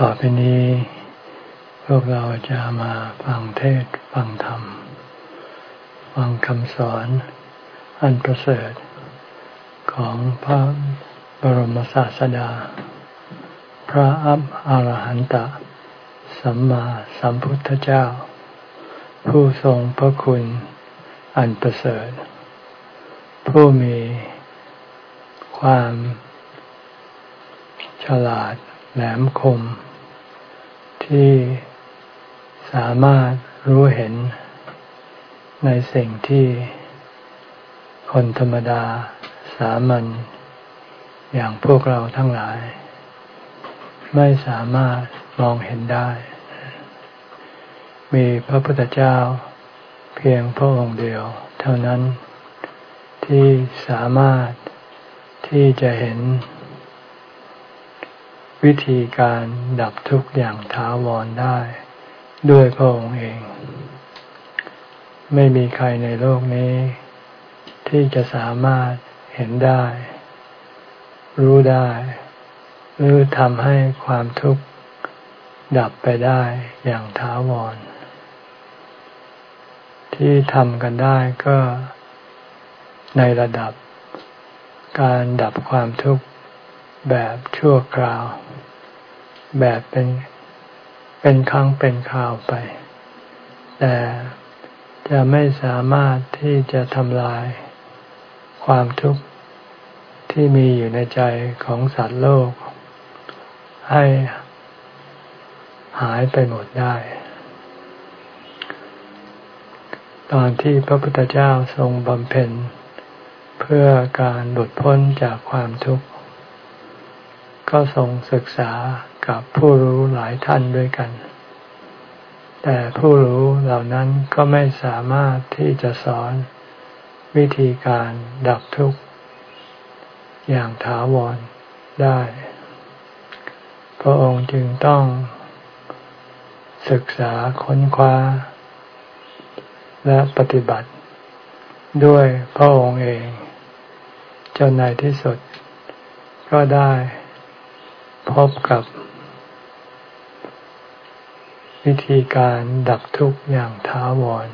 ต่อไปนี้ พวกเราจะมาฟังเทศฟังธรรม ฟังคำสอนอันประเสริฐ ของพระบรมศาสดา พระอับอรหันตะ สัมมาสัมพุทธเจ้า ผู้ทรงพระคุณอันประเสริฐ ผู้มีความฉลาด แหลมคม ที่สามารถรู้เห็นในสิ่งที่คนธรรมดาสามัญอย่างพวกเราทั้งหลาย ไม่สามารถมองเห็นได้ มีพระพุทธเจ้าเพียงพระองค์เดียว เท่านั้นที่สามารถที่จะเห็น วิธีการดับทุกข์อย่างถาวรได้ ด้วยพระองค์เอง ไม่มีใครในโลกนี้ ที่จะสามารถเห็นได้ รู้ได้ หรือทำให้ความทุกข์ดับไปได้อย่างถาวร ที่ทำกันได้ก็ในระดับการดับความทุกข์แบบชั่วคราว แบบเป็นเป็นครั้งเป็นคราวไป แต่จะไม่สามารถที่จะทำลายความทุกข์ที่มีอยู่ในใจของสัตว์โลก ให้หายไปหมดได้ ตอนที่พระพุทธเจ้าทรงบำเพ็ญ เพื่อการหลุดพ้นจากความทุกข์ ก็ทรงศึกษา กับผู้รู้หลายท่านด้วยกัน แต่ผู้รู้เหล่านั้นก็ไม่สามารถที่จะสอนวิธีการดับทุกข์ อย่างถาวรได้ พระองค์จึงต้อง ศึกษาค้นคว้า และปฏิบัติ ด้วยพระองค์เอง จนในที่สุดก็ได้พบกับ วิธีการดับทุกข์อย่างท้าวร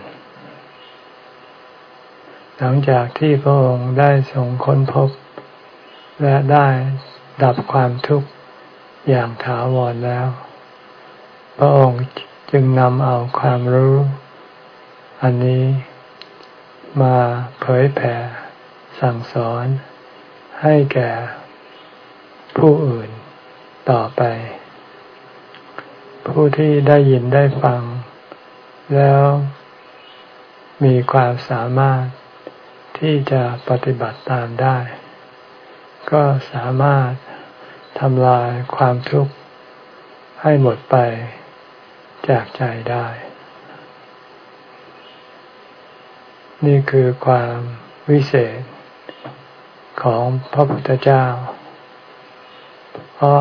หลังจากที่พระองค์ได้ทรงค้นพบ และได้ดับความทุกข์อย่างถาวรแล้ว พระองค์จึงนำเอาความรู้ อันนี้มาเผยแผ่ สั่งสอนให้แก่ผู้อื่นต่อไป ผู้ที่ได้ยินได้ฟัง แล้วมีความสามารถที่จะปฏิบัติตามได้ ก็สามารถทำลายความทุกข์ให้หมดไปจากใจได้ นี่คือความวิเศษของพระพุทธเจ้า เพราะ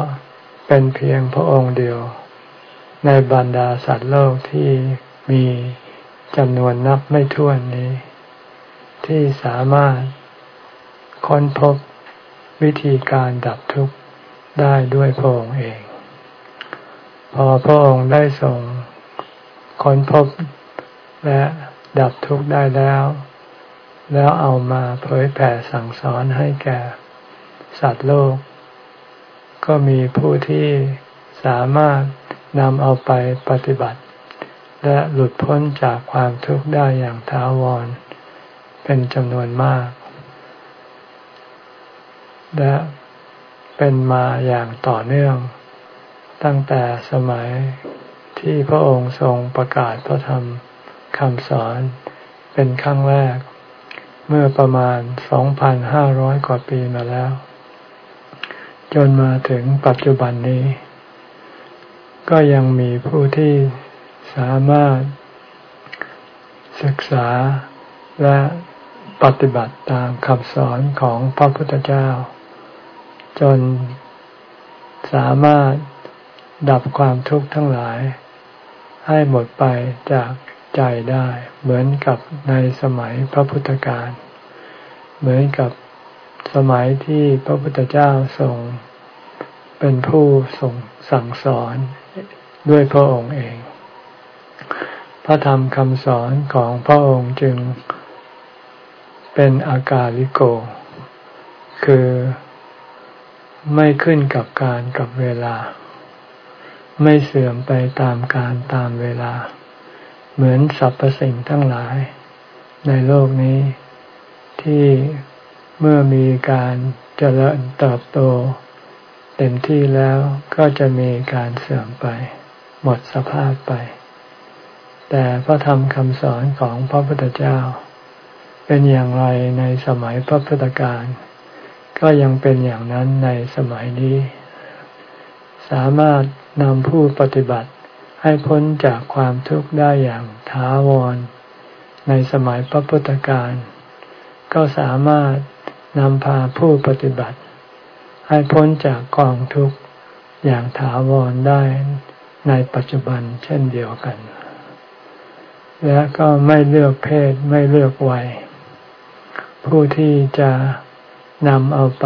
เป็นเพียงพระองค์เดียว ในบรรดาสัตว์โลกที่มีจำนวนนับไม่ถ้วนนี้ ที่สามารถค้นพบวิธีการดับทุกข์ได้ด้วยพระองค์เอง พอพระองค์ได้ส่งค้นพบและดับทุกข์ได้แล้ว แล้วเอามาเผยแผ่สั่งสอนให้แก่สัตว์โลก ก็มีผู้ที่สามารถ นำเอาไปปฏิบัติ และหลุดพ้นจากความทุกข์ได้อย่างถาวร เป็นจำนวนมาก และเป็นมาอย่างต่อเนื่อง ตั้งแต่สมัยที่พระองค์ทรงประกาศพระธรรมคำสอนเป็นครั้งแรก เมื่อประมาณ 2,500 กว่าปีมาแล้ว จนมาถึงปัจจุบันนี้ ก็ยังมีผู้ที่สามารถศึกษาและปฏิบัติตามคำสอนของพระพุทธเจ้า จนสามารถดับความทุกข์ทั้งหลาย ให้หมดไปจากใจได้เหมือนกับในสมัยพระพุทธการเหมือนกับสมัยที่พระพุทธเจ้าทรงเป็นผู้ส่งสั่งสอน ด้วยพระองค์เอง พระธรรมคำสอนของพระองค์จึงเป็นอากาลิโก คือไม่ขึ้นกับการกับเวลา ไม่เสื่อมไปตามการตามเวลา เหมือนสรรพสิ่งทั้งหลาย ในโลกนี้ที่เมื่อมีการเจริญเติบโต เต็มที่แล้วก็จะมีการเสื่อมไป หมดสภาพไป แต่พระธรรมคำสอนของพระพุทธเจ้า เป็นอย่างไรในสมัยพระพุทธการก็ยังเป็นอย่างนั้นในสมัยนี้ สามารถนำผู้ปฏิบัติให้พ้นจากความทุกข์ได้อย่างท้าวร ในสมัยพระพุทธการ ก็สามารถนำพาผู้ปฏิบัติ ให้พ้นจากกองทุกข์อย่างถาวรได้ ในปัจจุบันเช่นเดียวกัน และก็ไม่เลือกเพศไม่เลือกวัย ผู้ที่จะนำเอาไป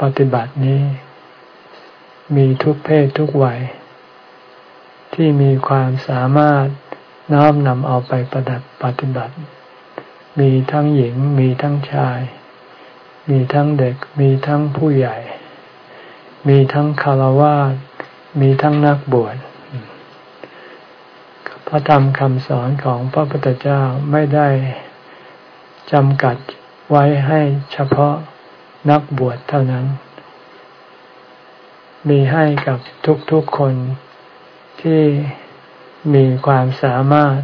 ปฏิบัตินี้ มีทุกเพศทุกวัย ที่มีความสามารถน้อมนำเอาไปประดับปฏิบัติ มีทั้งหญิงมีทั้งชาย มีทั้งเด็กมีทั้งผู้ใหญ่ มีทั้งคารวะ มีทั้งนักบวชพระธรรมคำสอนของพระพุทธเจ้าไม่ได้จำกัดไว้ให้เฉพาะนักบวชเท่านั้น มีให้กับทุกๆคนที่มีความสามารถ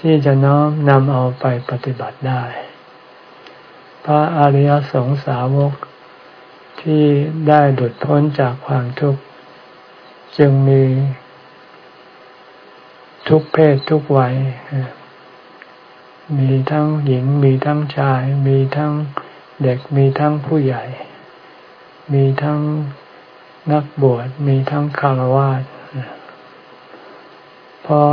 ที่จะน้อมนำเอาไปปฏิบัติได้ พระอริยสงสาวกที่ได้หลุดพ้นจากความทุกข์ จึงมีทุกเพศทุกวัย มีทั้งหญิงมีทั้งชาย มีทั้งเด็กมีทั้งผู้ใหญ่ มีทั้งนักบวชมีทั้งคารวะเพราะ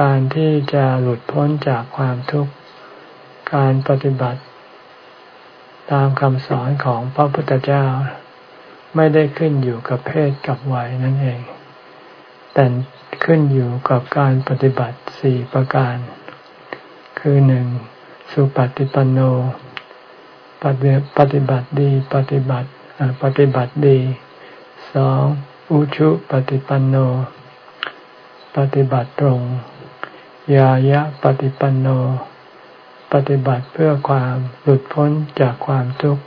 การที่จะหลุดพ้นจากความทุกข์ การปฏิบัติ ตามคำสอนของพระพุทธเจ้า ไม่ได้ขึ้นอยู่กับเพศกับวัยนั่นเอง แต่ขึ้นอยู่กับการปฏิบัติสี่ประการ คือหนึ่งสุปฏิปันโนปฏิปฏิบัติดีปฏิบัติปฏิบัติดีสองอุชุปฏิปันโน ปฏิบัติตรง ยายะปฏิปันโน ปฏิบัติเพื่อความหลุดพ้นจากความทุกข์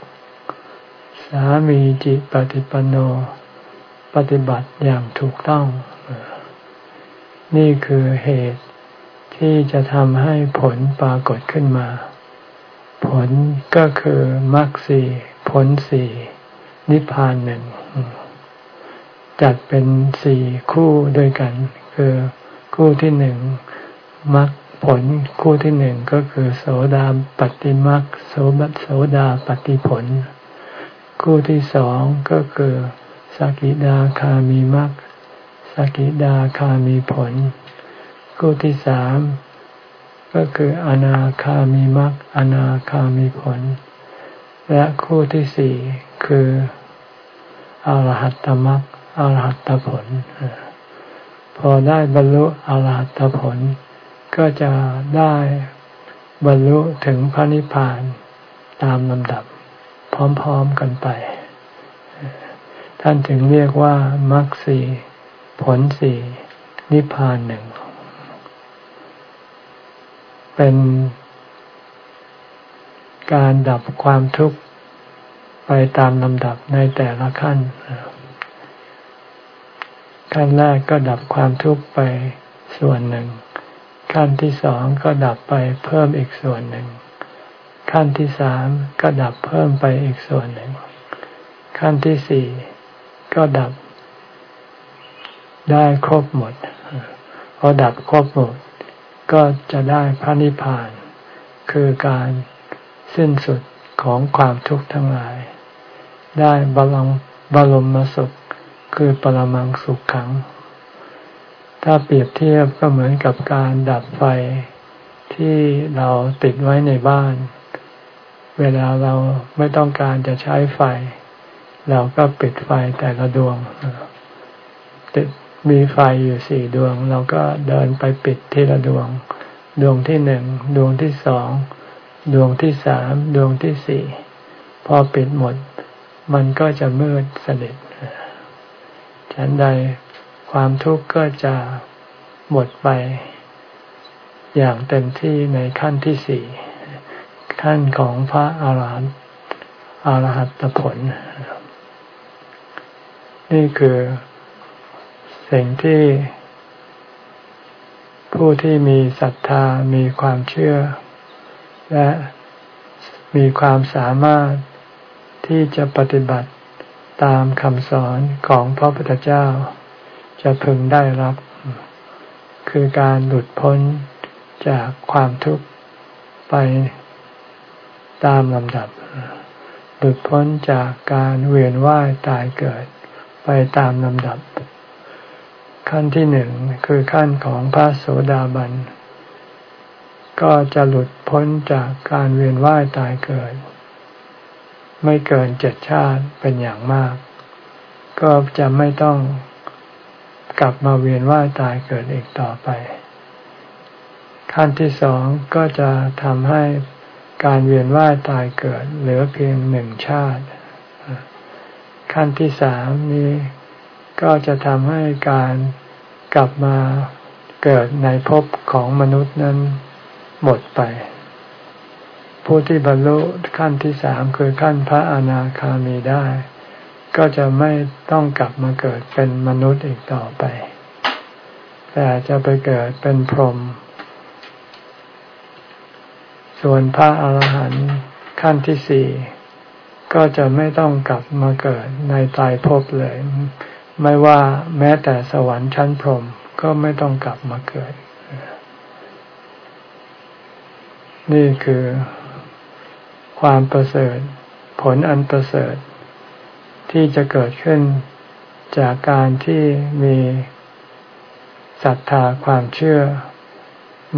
สามีจิปฏิปันโน ปฏิบัติอย่างถูกต้อง นี่คือเหตุที่จะทำให้ผลปรากฏขึ้นมา ผลก็คือมรรคสี่ผลสี่นิพพานหนึ่ง จัดเป็นสี่คู่ด้วยกัน คือคู่ที่หนึ่งมรรคผลคู่ที่หนึ่งก็คือโสดาปฏิมรรคโสบัโสดาปฏิผล คู่ที่สองก็คือสกิดาคามีมรรคสกิดาคามีผล คู่ที่สามก็คืออนาคามีมรรคอนาคามีผล และคู่ที่สี่คืออรหัตตมรรคอรหัตตผล พอได้บรรลุอรหัตตผล ก็จะได้บรรลุถึงพระนิพพานตามลำดับ พร้อมๆกันไป ท่านถึงเรียกว่ามรรคสีผลสีนิพพานหนึ่ง เป็นการดับความทุกข์ไปตามลำดับในแต่ละขั้น ขั้นแรกก็ดับความทุกข์ไปส่วนหนึ่ง ขั้นที่สองก็ดับไปเพิ่มอีกส่วนหนึ่ง ขั้นที่สามก็ดับเพิ่มไปอีกส่วนหนึ่ง ขั้นที่สี่ก็ดับได้ครบหมด พอดับครบหมด ก็จะได้พระนิพพาน คือการสิ้นสุดของความทุกข์ทั้งหลาย ได้บาลังบรมสุข คือปรมังสุขขัง ถ้าเปรียบเทียบก็เหมือนกับการดับไฟที่เราติดไว้ในบ้าน เวลาเราไม่ต้องการจะใช้ไฟ เราก็ปิดไฟแต่ละดวงติดมีไฟอยู่สี่ดวง เราก็เดินไปปิดทีละดวง ดวงที่หนึ่งดวงที่สองดวงที่สามดวงที่สี่พอปิดหมด มันก็จะมืดสนิทฉันใดความทุกข์ก็จะหมดไป อย่างเต็มที่ในขั้นที่สี่ ขั้นของพระอาหารหันต์อรหัตผล นี่คือสิ่งที่ผู้ที่มีศรัทธามีความเชื่อ และมีความสามารถที่จะปฏิบัติตามคำสอนของพระพุทธเจ้า จะพึงได้รับ คือการหลุดพ้นจากความทุกข์ไป ตามลำดับหลุดพ้นจากการเวียนว่ายตายเกิดไปตามลำดับ ขั้นที่หนึ่งคือขั้นของพระโสดาบัน ก็จะหลุดพ้นจากการเวียนว่ายตายเกิด ไม่เกินเจ็ดชาติเป็นอย่างมาก ก็จะไม่ต้องกลับมาเวียนว่ายตายเกิดอีกต่อไป ขั้นที่สองก็จะทำให้ การเวียนว่ายตายเกิด เหลือเพียงหนึ่งชาติ ขั้นที่สามนี้ก็จะทำให้การกลับมาเกิดในภพของมนุษย์นั้นหมดไป ผู้ที่บรรลุขั้นที่สามคือขั้นพระอนาคามีได้ ก็จะไม่ต้องกลับมาเกิดเป็นมนุษย์อีกต่อไป แต่จะไปเกิดเป็นพรหม ส่วนพระอาหารหันต์ขั้นที่สี่ก็จะไม่ต้องกลับมาเกิดในตายภพเลย ไม่ว่าแม้แต่สวรรค์ชั้นพรหมก็ไม่ต้องกลับมาเกิด นี่คือความประเสริฐ ผลอันประเสริฐ ที่จะเกิดขึ้นจากการที่มีศรัทธาความเชื่อ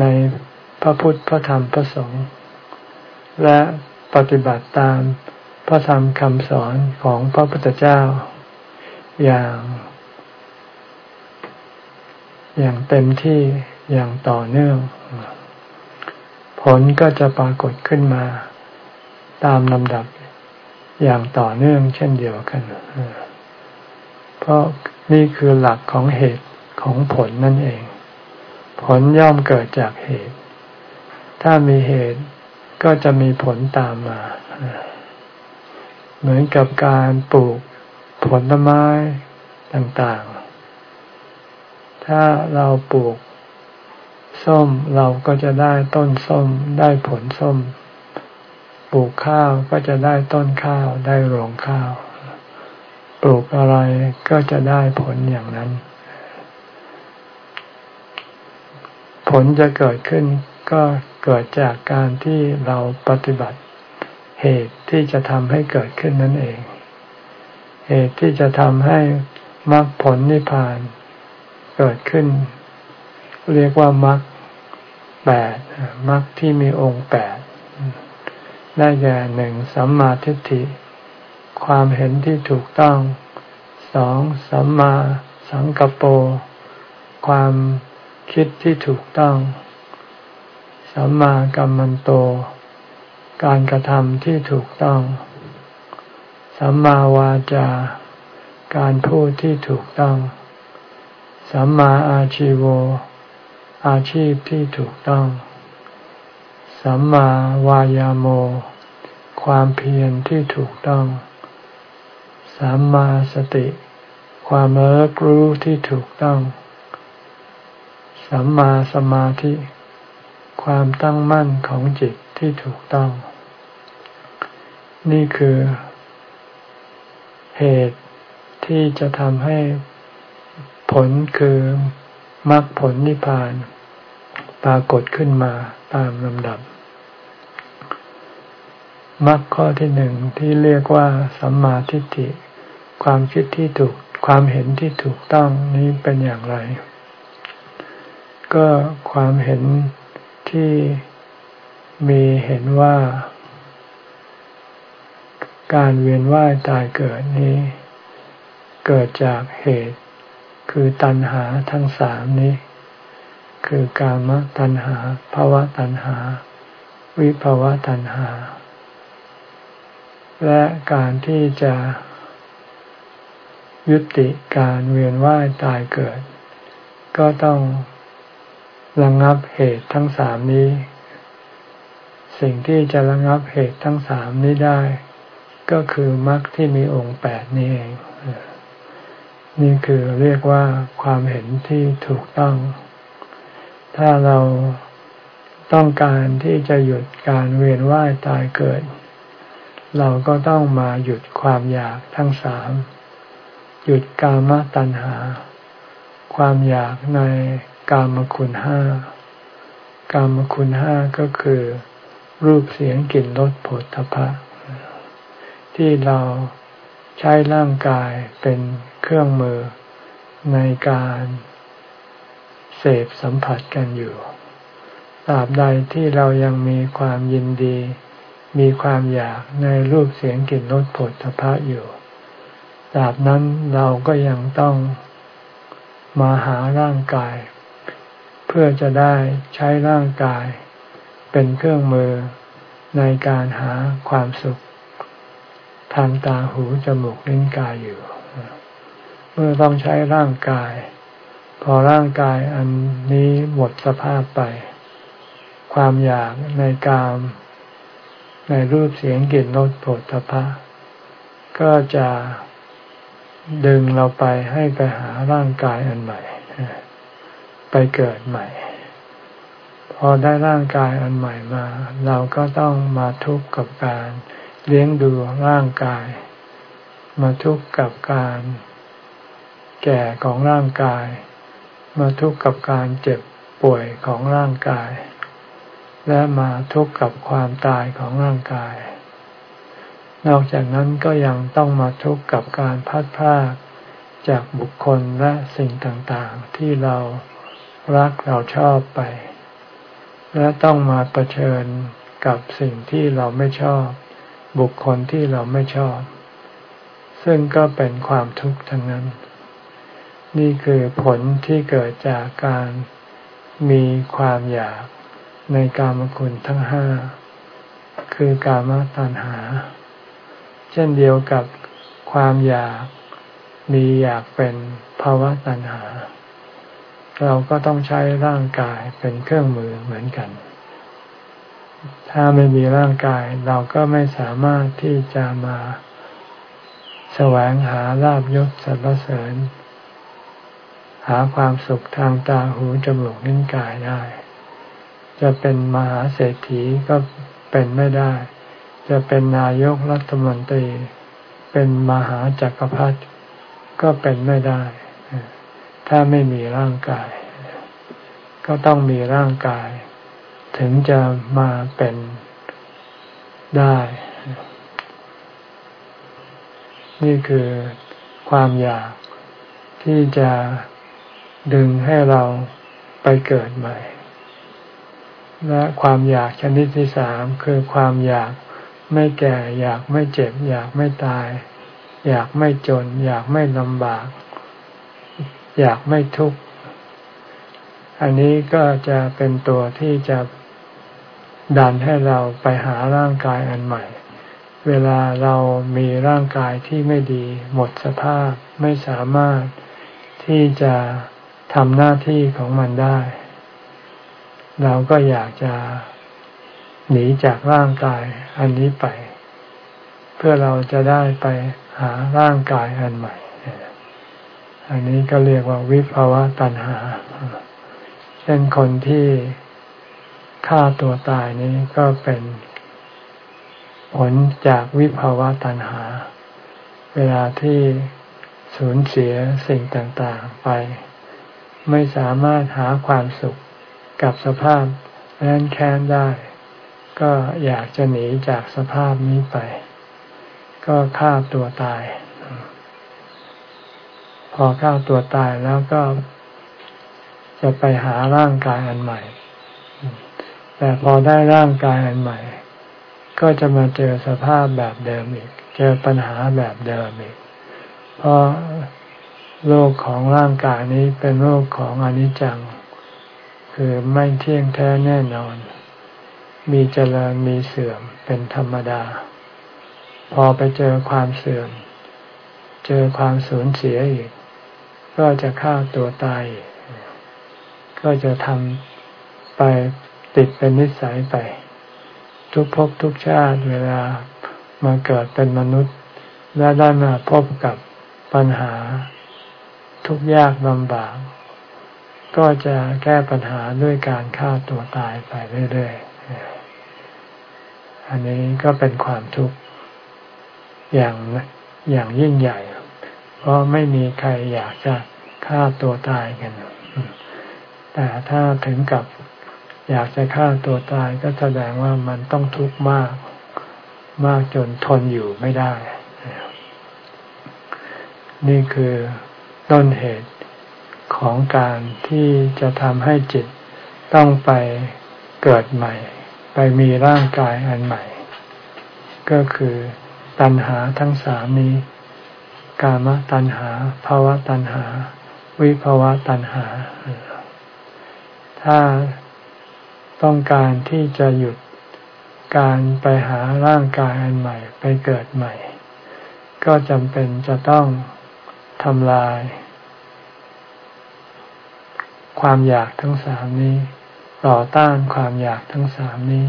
ใน พระพุทธพระธรรมพระสงฆ์และปฏิบัติตามพระธรรมคำสอนของพระพุทธเจ้า อย่าง อย่างเต็มที่อย่างต่อเนื่อง ผลก็จะปรากฏขึ้นมาตามลำดับอย่างต่อเนื่องเช่นเดียวกัน เพราะนี่คือหลักของเหตุของผลนั่นเอง ผลย่อมเกิดจากเหตุ ถ้ามีเหตุก็จะมีผลตามมา เหมือนกับการปลูกผลไม้ต่างๆ ถ้าเราปลูกส้มเราก็จะได้ต้นส้มได้ผลส้ม ปลูกข้าวก็จะได้ต้นข้าวได้รวงข้าว ปลูกอะไรก็จะได้ผลอย่างนั้น ผลจะเกิดขึ้นก็ เกิดจากการที่เราปฏิบัติ เหตุที่จะทำให้เกิดขึ้นนั่นเอง เหตุที่จะทำให้มรรคผลนิพพานเกิดขึ้น เรียกว่ามรรคแปดมรรคที่มีองค์แปดได้แก่หนึ่งสัมมาทิฏฐิ ความเห็นที่ถูกต้องสองสัมมาสังกปโปความคิดที่ถูกต้อง สัมมากัมมันโต การกระทำที่ถูกต้อง สัมมาวาจา การพูดที่ถูกต้อง สัมมาอาชีโว อาชีพที่ถูกต้อง สัมมาวายาโม ความเพียรที่ถูกต้อง สัมมาสติ ความเลิกรู้ที่ถูกต้อง สัมมาสมาธิ ความตั้งมั่นของจิตที่ถูกต้อง นี่คือ เหตุที่จะทำให้ผลคือมรรคผลนิพพาน ปรากฏขึ้นมาตามลำดับมรรคข้อที่หนึ่งที่เรียกว่าสัมมาทิฏฐิ ความคิดที่ถูกความเห็นที่ถูกต้องนี้เป็นอย่างไร ก็ความเห็น ที่มีเห็นว่าการเวียนว่ายตายเกิดนี้ เกิดจากเหตุ คือตัณหาทั้งสามนี้ คือกามตัณหาภาวะตัณหา วิภาวะตัณหา และการที่จะยุติการเวียนว่ายตายเกิด ก็ต้อง ระงงับเหตุทั้งสามนี้ สิ่งที่จะระงงับเหตุทั้งสามนี้ได้ ก็คือมรรคที่มีองค์แปดนี้เอง นี่คือเรียกว่าความเห็นที่ถูกต้อง ถ้าเราต้องการที่จะหยุดการเวียนว่ายตายเกิด เราก็ต้องมาหยุดความอยากทั้งสาม หยุดกามตัณหา ความอยากใน กามคุณห้ากามคุณห้าก็คือ รูปเสียงกลิ่นรสผลทพะ ที่เราใช้ร่างกายเป็นเครื่องมือในการเสพสัมผัสกันอยู่ตราบใดที่เรายังมีความยินดี มีความอยากในรูปเสียงกลิ่นรสผลทพะอยู่ตราบนั้นเราก็ยังต้องมาหาร่างกาย พื่อจะได้ใช้ร่างกาย เป็นเครื่องมือในการหาความสุข ทางตาหูจมูกลิ้นกายอยู่ เมื่อต้องใช้ร่างกาย พอร่างกายอันนี้หมดสภาพไป ความอยากในกาม ในรูปเสียงกลิ่นรสผลตภะก็จะดึงเราไปให้ไปหาร่างกายอันใหม่ ไปเกิดใหม่ พอได้ร่างกายอันใหม่มา เราก็ต้องมาทุกข์กับการเลี้ยงดูร่างกาย มาทุกข์กับการแก่ของร่างกาย มาทุกข์กับการเจ็บป่วยของร่างกาย และมาทุกข์กับความตายของร่างกาย นอกจากนั้นก็ยังต้องมาทุกข์กับการพัดพลาดจากบุคคลและสิ่งต่างๆ ที่เรา รักเราชอบไป และต้องมาเผชิญกับสิ่งที่เราไม่ชอบ บุคคลที่เราไม่ชอบ ซึ่งก็เป็นความทุกข์ทั้งนั้น นี่คือผลที่เกิดจากการมีความอยากในกามคุณทั้งห้า คือกามตัณหา เช่นเดียวกับความอยากมีอยากเป็นภาวะตัณหา เราก็ต้องใช้ร่างกายเป็นเครื่องมือเหมือนกัน ถ้าไม่มีร่างกายเราก็ไม่สามารถที่จะมาแสวงหาลาบยศสรรเสริญ หาความสุขทางตาหูจมูกนิ้นกายได้ จะเป็นมหาเศรษฐีก็เป็นไม่ได้ จะเป็นนายกรัฐมนตรี เป็นมหาจักรพรรดิก็เป็นไม่ได้ ถ้าไม่มีร่างกาย ก็ต้องมีร่างกาย ถึงจะมาเป็นได้ นี่คือความอยากที่จะดึงให้เราไปเกิดใหม่ และความอยากชนิดที่สามคือความอยากไม่แก่ อยากไม่เจ็บ อยากไม่ตาย อยากไม่จน อยากไม่ลำบาก อยากไม่ทุกข์ อันนี้ก็จะเป็นตัวที่จะดันให้เราไปหาร่างกายอันใหม่ เวลาเรามีร่างกายที่ไม่ดี หมดสภาพไม่สามารถที่จะทำหน้าที่ของมันได้ เราก็อยากจะหนีจากร่างกายอันนี้ไป เพื่อเราจะได้ไปหาร่างกายอันใหม่ อันนี้ก็เรียกว่าวิภาวะตัณหา เช่นคนที่ฆ่าตัวตายนี้ก็เป็นผลจากวิภาวะตัณหา เวลาที่สูญเสียสิ่งต่างๆไป ไม่สามารถหาความสุขกับสภาพแร้นแค้นได้ ก็อยากจะหนีจากสภาพนี้ไป ก็ฆ่าตัวตาย พอฆ่าตัวตายแล้วก็จะไปหาร่างกายอันใหม่ แต่พอได้ร่างกายอันใหม่ ก็จะมาเจอสภาพแบบเดิมอีก เจอปัญหาแบบเดิมอีก เพราะโลกของร่างกายนี้เป็นโลกของอนิจจัง คือไม่เที่ยงแท้แน่นอน มีเจริญมีเสื่อมเป็นธรรมดา พอไปเจอความเสื่อม เจอความสูญเสียอีก ก็จะฆ่าตัวตาย ก็จะทำไปติดเป็นนิสัยไป ทุกภพทุกชาติเวลามาเกิดเป็นมนุษย์ และได้มาพบกับปัญหาทุกยากลำบาก ก็จะแก้ปัญหาด้วยการฆ่าตัวตายไปเรื่อยๆ อันนี้ก็เป็นความทุกข์อย่างอย่างยิ่งใหญ่ เพราะไม่มีใครอยากจะฆ่าตัวตายกัน แต่ถ้าถึงกับอยากจะฆ่าตัวตายก็แสดงว่ามันต้องทุกข์มาก มากจนทนอยู่ไม่ได้ นี่คือต้นเหตุของการที่จะทำให้จิตต้องไปเกิดใหม่ ไปมีร่างกายอันใหม่ ก็คือตัณหาทั้งสามนี้ กามตัณหาภาวะตัณหา วิภาวะตัณหา ถ้าต้องการที่จะหยุดการไปหาร่างกายอันใหม่ไปเกิดใหม่ ก็จำเป็นจะต้องทำลาย ความอยากทั้งสามนี้ ต่อต้านความอยากทั้งสามนี้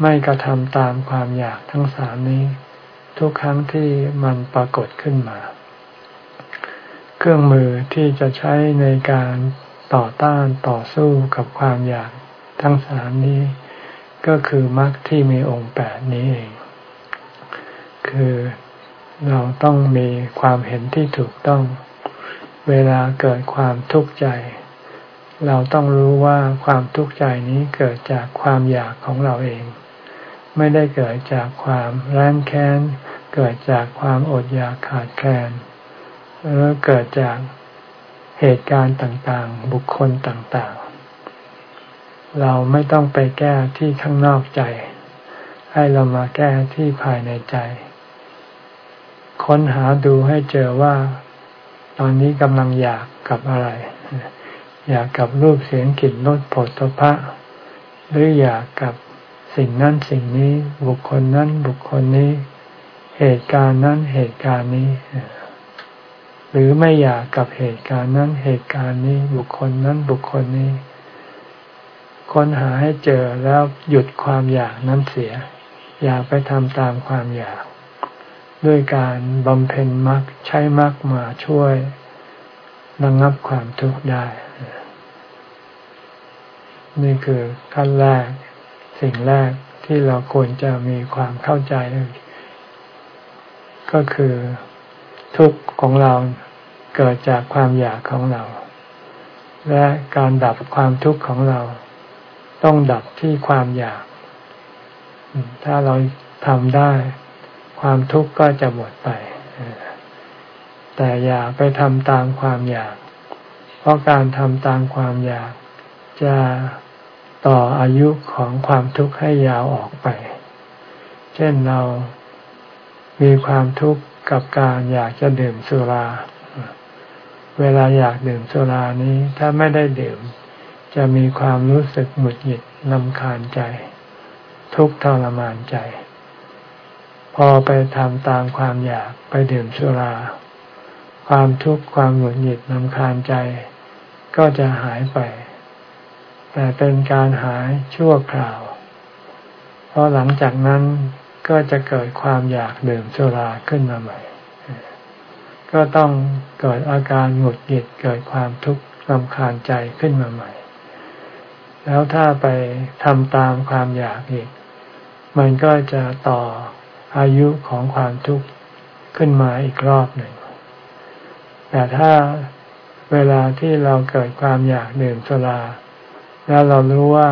ไม่กระทำตามความอยากทั้งสามนี้ ทุกครั้งที่มันปรากฏขึ้นมา เครื่องมือที่จะใช้ในการต่อต้านต่อสู้กับความอยากทั้งสามนี้ ก็คือมรรคที่มีองค์แปดนี้เอง คือเราต้องมีความเห็นที่ถูกต้อง เวลาเกิดความทุกข์ใจ เราต้องรู้ว่าความทุกข์ใจนี้เกิดจากความอยากของเราเอง ไม่ได้เกิดจากความแร้นแค้น เกิดจากความอดอยากขาดแคลนหรือเกิดจากเหตุการณ์ต่างๆ บุคคลต่างๆ เราไม่ต้องไปแก้ที่ข้างนอกใจ ให้เรามาแก้ที่ภายในใจ ค้นหาดูให้เจอว่า ตอนนี้กำลังอยากกับอะไร อยากกับรูปเสียงกลิ่นรสผลตภะหรืออยากกับ สิ่งนั้นสิ่งนี้บุคคลนั้นบุคคลนี้ เหตุการณ์นั้นเหตุการณ์นี้ หรือไม่อยากกับเหตุการณ์นั้นเหตุการณ์นี้บุคคลนั้นบุคคลนี้ ค้นหาให้เจอแล้วหยุดความอยากนั้นเสีย อย่าไปทำตามความอยาก ด้วยการบำเพ็ญมรรคใช้มรรคมาช่วยระงงับความทุกข์ได้ นี่คือขั้นแรก สิ่งแรกที่เราควรจะมีความเข้าใจก็คือทุกข์ของเราเกิดจากความอยากของเรา และการดับความทุกข์ของเรา ต้องดับที่ความอยาก ถ้าเราทำได้ ความทุกข์ก็จะหมดไป แต่อย่าไปทำตามความอยาก เพราะการทำตามความอยากจะ ต่ออายุของความทุกข์ให้ยาวออกไป เช่นเรามีความทุกข์กับการอยากจะดื่มสุรา เวลาอยากดื่มสุรานี้ ถ้าไม่ได้ดื่ม จะมีความรู้สึกหงุดหงิดลำคาญใจ ทุกข์ทรมานใจ พอไปทำตามความอยากไปดื่มสุรา ความทุกข์ความหงุดหงิดนำคาญใจ ก็จะหายไป แต่เป็นการหายชั่วคราว เพราะหลังจากนั้นก็จะเกิดความอยากดื่มสุราขึ้นมาใหม่ ก็ต้องเกิดอาการหงุดหงิดเกิดความทุกข์รำคาญใจขึ้นมาใหม่ แล้วถ้าไปทำตามความอยากอีก มันก็จะต่ออายุของความทุกข์ขึ้นมาอีกรอบหนึ่ง แต่ถ้าเวลาที่เราเกิดความอยากดื่มสุรา แล้วเรารู้ว่า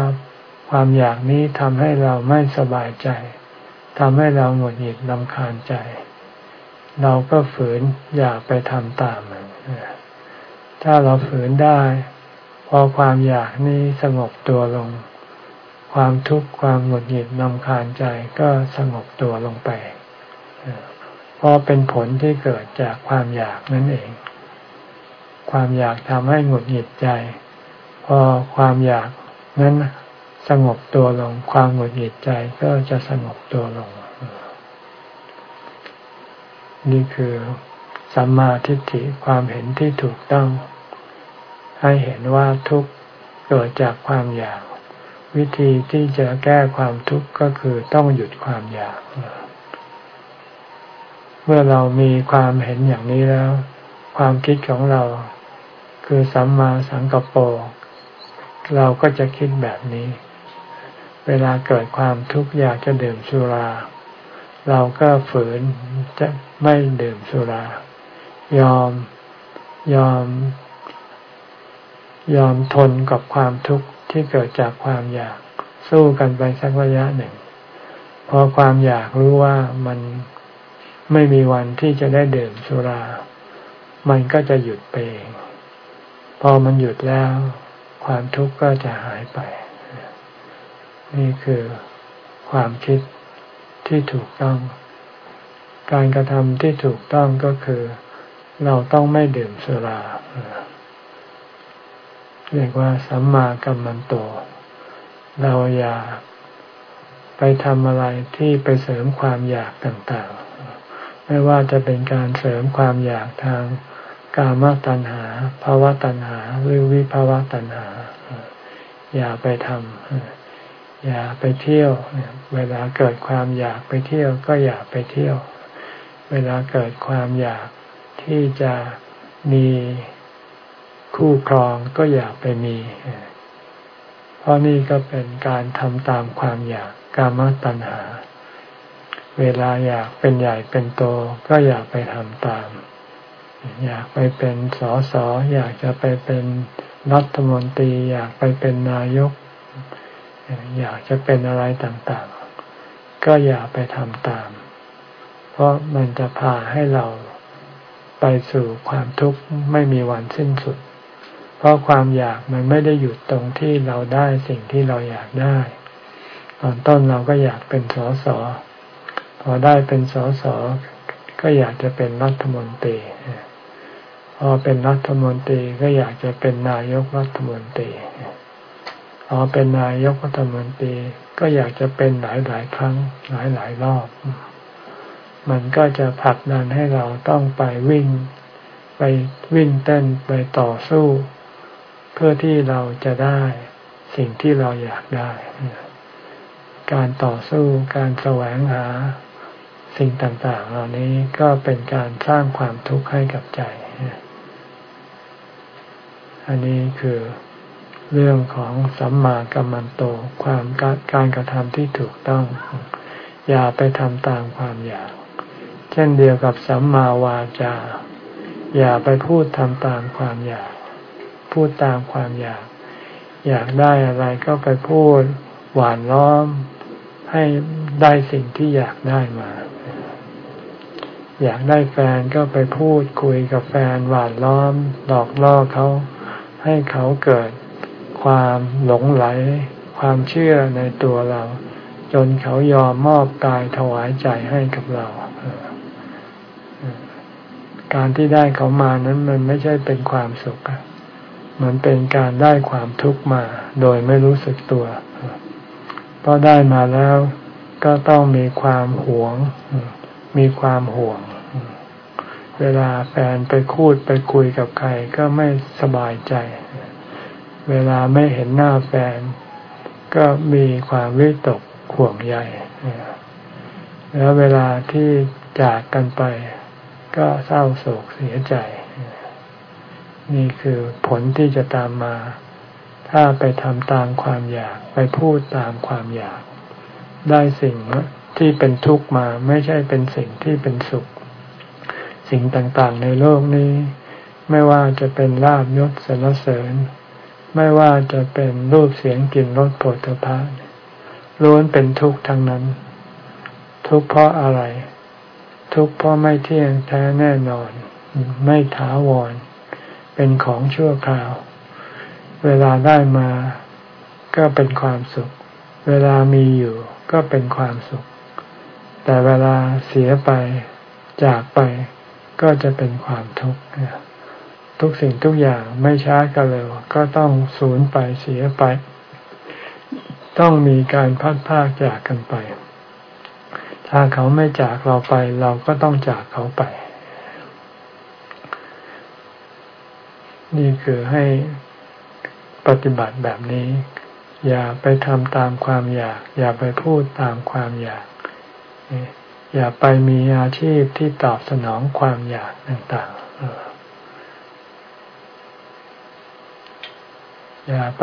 ความอยากนี้ทำให้เราไม่สบายใจทำให้เราหงุดหงิดลำคาญใจ เราก็ฝืนอยากไปทำตามมันถ้าเราฝืนได้ พอความอยากนี้สงบตัวลง ความทุกข์ความหงุดหงิดนำคาญใจก็สงบตัวลงไปเพราะเป็นผลที่เกิดจากความอยากนั่นเอง ความอยากทำให้หงุดหงิดใจ พอความอยากนั้นสงบตัวลง ความหงุดหงิดใจก็จะสงบตัวลง นี่คือสัมมาทิฏฐิความเห็นที่ถูกต้อง ให้เห็นว่าทุกเกิดจากความอยาก วิธีที่จะแก้ความทุกข์ก็คือต้องหยุดความอยาก เมื่อเรามีความเห็นอย่างนี้แล้ว ความคิดของเรา คือสัมมาสังกปปะ เราก็จะคิดแบบนี้ เวลาเกิดความทุกข์อยากจะดื่มสุรา เราก็ฝืนจะไม่ดื่มสุรา ยอมยอม ยอมทนกับความทุกข์ที่เกิดจากความอยากสู้กันไปสักระยะหนึ่ง พอความอยากรู้ว่ามันไม่มีวันที่จะได้ดื่มสุรา มันก็จะหยุดไปเอง พอมันหยุดแล้ว ความทุกข์ก็จะหายไป นี่คือความคิดที่ถูกต้อง การกระทำที่ถูกต้องก็คือ เราต้องไม่ดื่มสุราเรียกว่าสัมมากัมมันโต เราอย่าไปทำอะไรที่ไปเสริมความอยากต่างๆ ไม่ว่าจะเป็นการเสริมความอยากทาง กามตัณหาภาวะตัณหา หรือวิภาวะตัณหา อย่าไปทำอย่าไปเที่ยว เวลาเกิดความอยากไปเที่ยวก็อย่าไปเที่ยว เวลาเกิดความอยากที่จะมีคู่ครองก็อย่าไปมี เพราะนี่ก็เป็นการทำตามความอยากกามตัณหา เวลาอยากเป็นใหญ่เป็นโตก็อย่าไปทำตาม อยากไปเป็นสอสออยากจะไปเป็นรัฐมนตรี อยากไปเป็นนายก อยากจะเป็นอะไรต่างๆ ก็อย่าไปทำตาม เพราะมันจะพาให้เราไปสู่ความทุกข์ไม่มีวันสิ้นสุด เพราะความอยากมันไม่ได้หยุดตรงที่เราได้สิ่งที่เราอยากได้ ตอนต้นเราก็อยากเป็นสอสอพอได้เป็นสอสอก็อยากจะเป็นรัฐมนตรี พอเป็นรัฐมนตรีก็อยากจะเป็นนายกรัฐมนตรีพอเป็นนายกรัฐมนตรีก็อยากจะเป็นหลายหลายครั้งหลายหลายรอบ มันก็จะผลักดันให้เราต้องไปวิ่ง ไปวิ่งเต้นไปต่อสู้ เพื่อที่เราจะได้สิ่งที่เราอยากได้ การต่อสู้การแสวงหาสิ่งต่างๆ เหล่านี้ก็เป็นการสร้างความทุกข์ให้กับใจ อันนี้คือเรื่องของสัมมากัมมันโต ความการกระทำที่ถูกต้อง อย่าไปทำตามความอยาก เช่นเดียวกับสัมมาวาจา อย่าไปพูดทำตามความอยาก พูดตามความอยาก อยากได้อะไรก็ไปพูดหวานล้อม ให้ได้สิ่งที่อยากได้มา อยากได้แฟนก็ไปพูดคุยกับแฟนหวานล้อมหลอกล่อเขา ให้เขาเกิดความหลงไหล ความเชื่อในตัวเรา จนเขายอมมอบกายถวายใจให้กับเราการที่ได้เขามานั้นมันไม่ใช่เป็นความสุขมันเป็นการได้ความทุกข์มาโดยไม่รู้สึกตัวเพราะได้มาแล้วก็ต้องมีความหวง มีความห่วง เวลาแฟนไปคูดไปคุยกับใครก็ไม่สบายใจ เวลาไม่เห็นหน้าแฟน ก็มีความวิตกข่วงใหญ่แล้วเวลาที่จากกันไป ก็เศร้าโศกเสียใจ นี่คือผลที่จะตามมา ถ้าไปทำตามความอยากไปพูดตามความอยาก ได้สิ่งที่เป็นทุกข์มาไม่ใช่เป็นสิ่งที่เป็นสุข สิ่งต่างๆในโลกนี้ ไม่ว่าจะเป็นลาบยศสรรเสริญ ไม่ว่าจะเป็นรูปเสียงกลิ่นรสโผฏฐพะล้วนเป็นทุกข์ทั้งนั้น ทุกข์เพราะอะไร ทุกข์เพราะไม่เที่ยงแท้แน่นอน ไม่ถาวร เป็นของชั่วคราว เวลาได้มาก็เป็นความสุข เวลามีอยู่ก็เป็นความสุข แต่เวลาเสียไปจากไป ก็จะเป็นความทุกข์ทุกสิ่งทุกอย่างไม่ช้าก็เร็วก็ต้องสูญไปเสียไป ต้องมีการพัดพากจากกันไป ถ้าเขาไม่จากเราไป เราก็ต้องจากเขาไป นี่คือให้ปฏิบัติแบบนี้ อย่าไปทำตามความอยาก อย่าไปพูดตามความอยาก อย่าไปมีอาชีพที่ตอบสนองความอยากต่างๆ อย่าไป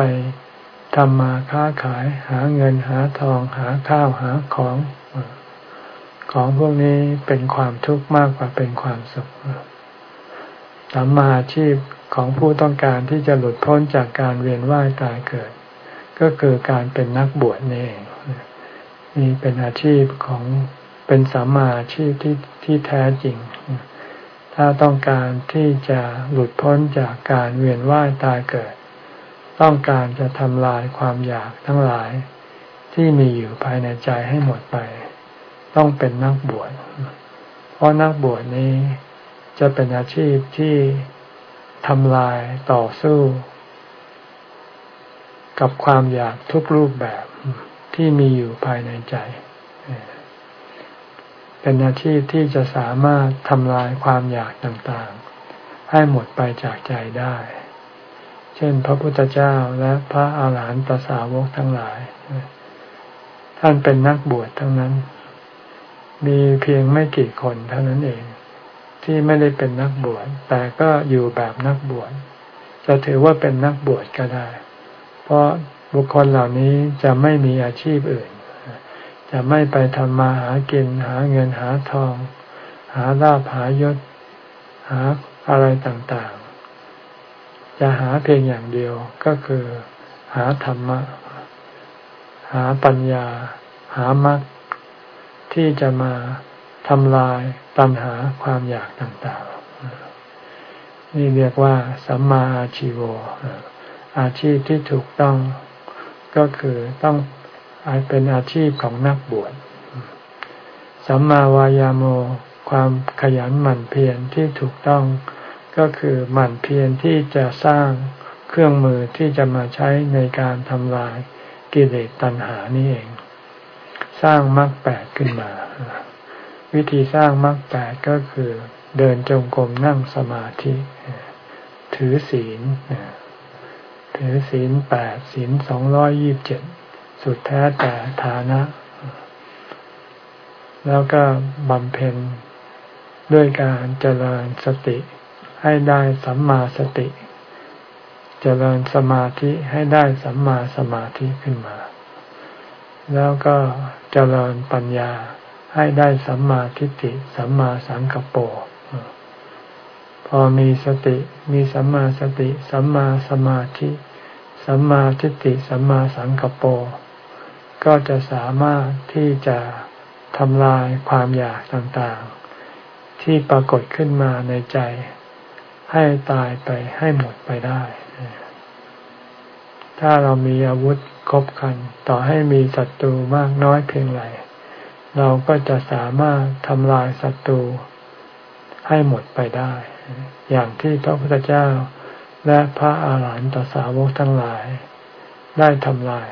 ทำมาค้าขายหาเงินหาทองหาข้าวหาของของพวกนี้เป็นความทุกข์มากกว่าเป็นความสุขสัมมาอาชีพของผู้ต้องการที่จะหลุดพ้นจากการเวียนว่ายตายเกิด ก็คือการเป็นนักบวชนี่เองนี่เป็นอาชีพของ เป็นสัมมาอาชีพที่ที่แท้จริง ถ้าต้องการที่จะหลุดพ้นจากการเวียนว่ายตายเกิด ต้องการจะทำลายความอยากทั้งหลายที่มีอยู่ภายในใจให้หมดไป ต้องเป็นนักบวช เพราะนักบวชนี้จะเป็นอาชีพที่ทำลายต่อสู้ กับความอยากทุกรูปแบบที่มีอยู่ภายในใจ เป็นอาชีพที่จะสามารถทำลายความอยากต่างๆ ให้หมดไปจากใจได้ เช่น พระพุทธเจ้าและพระอาหารหันตสาวกทั้งหลาย ท่านเป็นนักบวชทั้งนั้น มีเพียงไม่กี่คนเท่านั้นเอง ที่ไม่ได้เป็นนักบวชแต่ก็อยู่แบบนักบวชจะถือว่าเป็นนักบวชก็ได้ เพราะบุคคลเหล่านี้จะไม่มีอาชีพอื่น จะไม่ไปทำมาหากินหาเงินหาทอง หาลาภหายศ หาอะไรต่างๆ จะหาเพียงอย่างเดียวก็คือหาธรรมะ หาปัญญา หามรรคที่จะมาทำลายตัณหาความอยากต่างๆ นี่เรียกว่าสัมมาอาชีโวอาชีพที่ถูกต้องก็คือต้อง เป็นอาชีพของนักบวช สัมมาวายาโม ความขยันหมั่นเพียรที่ถูกต้อง ก็คือหมั่นเพียรที่จะสร้างเครื่องมือที่จะมาใช้ในการทำลายกิเลสตัณหานี่เอง สร้างมรรคแปดขึ้นมา วิธีสร้างมรรคแปดก็คือ เดินจงกรมนั่งสมาธิ ถือศีลถือศีลแปดศีลสองร้อยยี่บเจ็ด สุดแท้แต่ฐานะ แล้วก็บำเพ็ญด้วยการเจริญสติ ให้ได้สัมมาสติ เจริญสมาธิให้ได้สัมมาสมาธิขึ้นมา แล้วก็เจริญปัญญาให้ได้สัมมาทิฏฐิสัมมาสังกปรพอมีสติมีสัมมาสติ สัมมาสมาธิ สัมมาทิฏฐิสัมมาสังกปร ก็จะสามารถที่จะทำลายความอยากต่างๆ ที่ปรากฏขึ้นมาในใจ ให้ตายไปให้หมดไปได้ ถ้าเรามีอาวุธครบคัน ต่อให้มีศัตรูมากน้อยเพียงไรเราก็จะสามารถทำลายศัตรูให้หมดไปได้ อย่างที่พระพุทธเจ้าและพระอาหารหันตสาวกทั้งหลาย ได้ทำลาย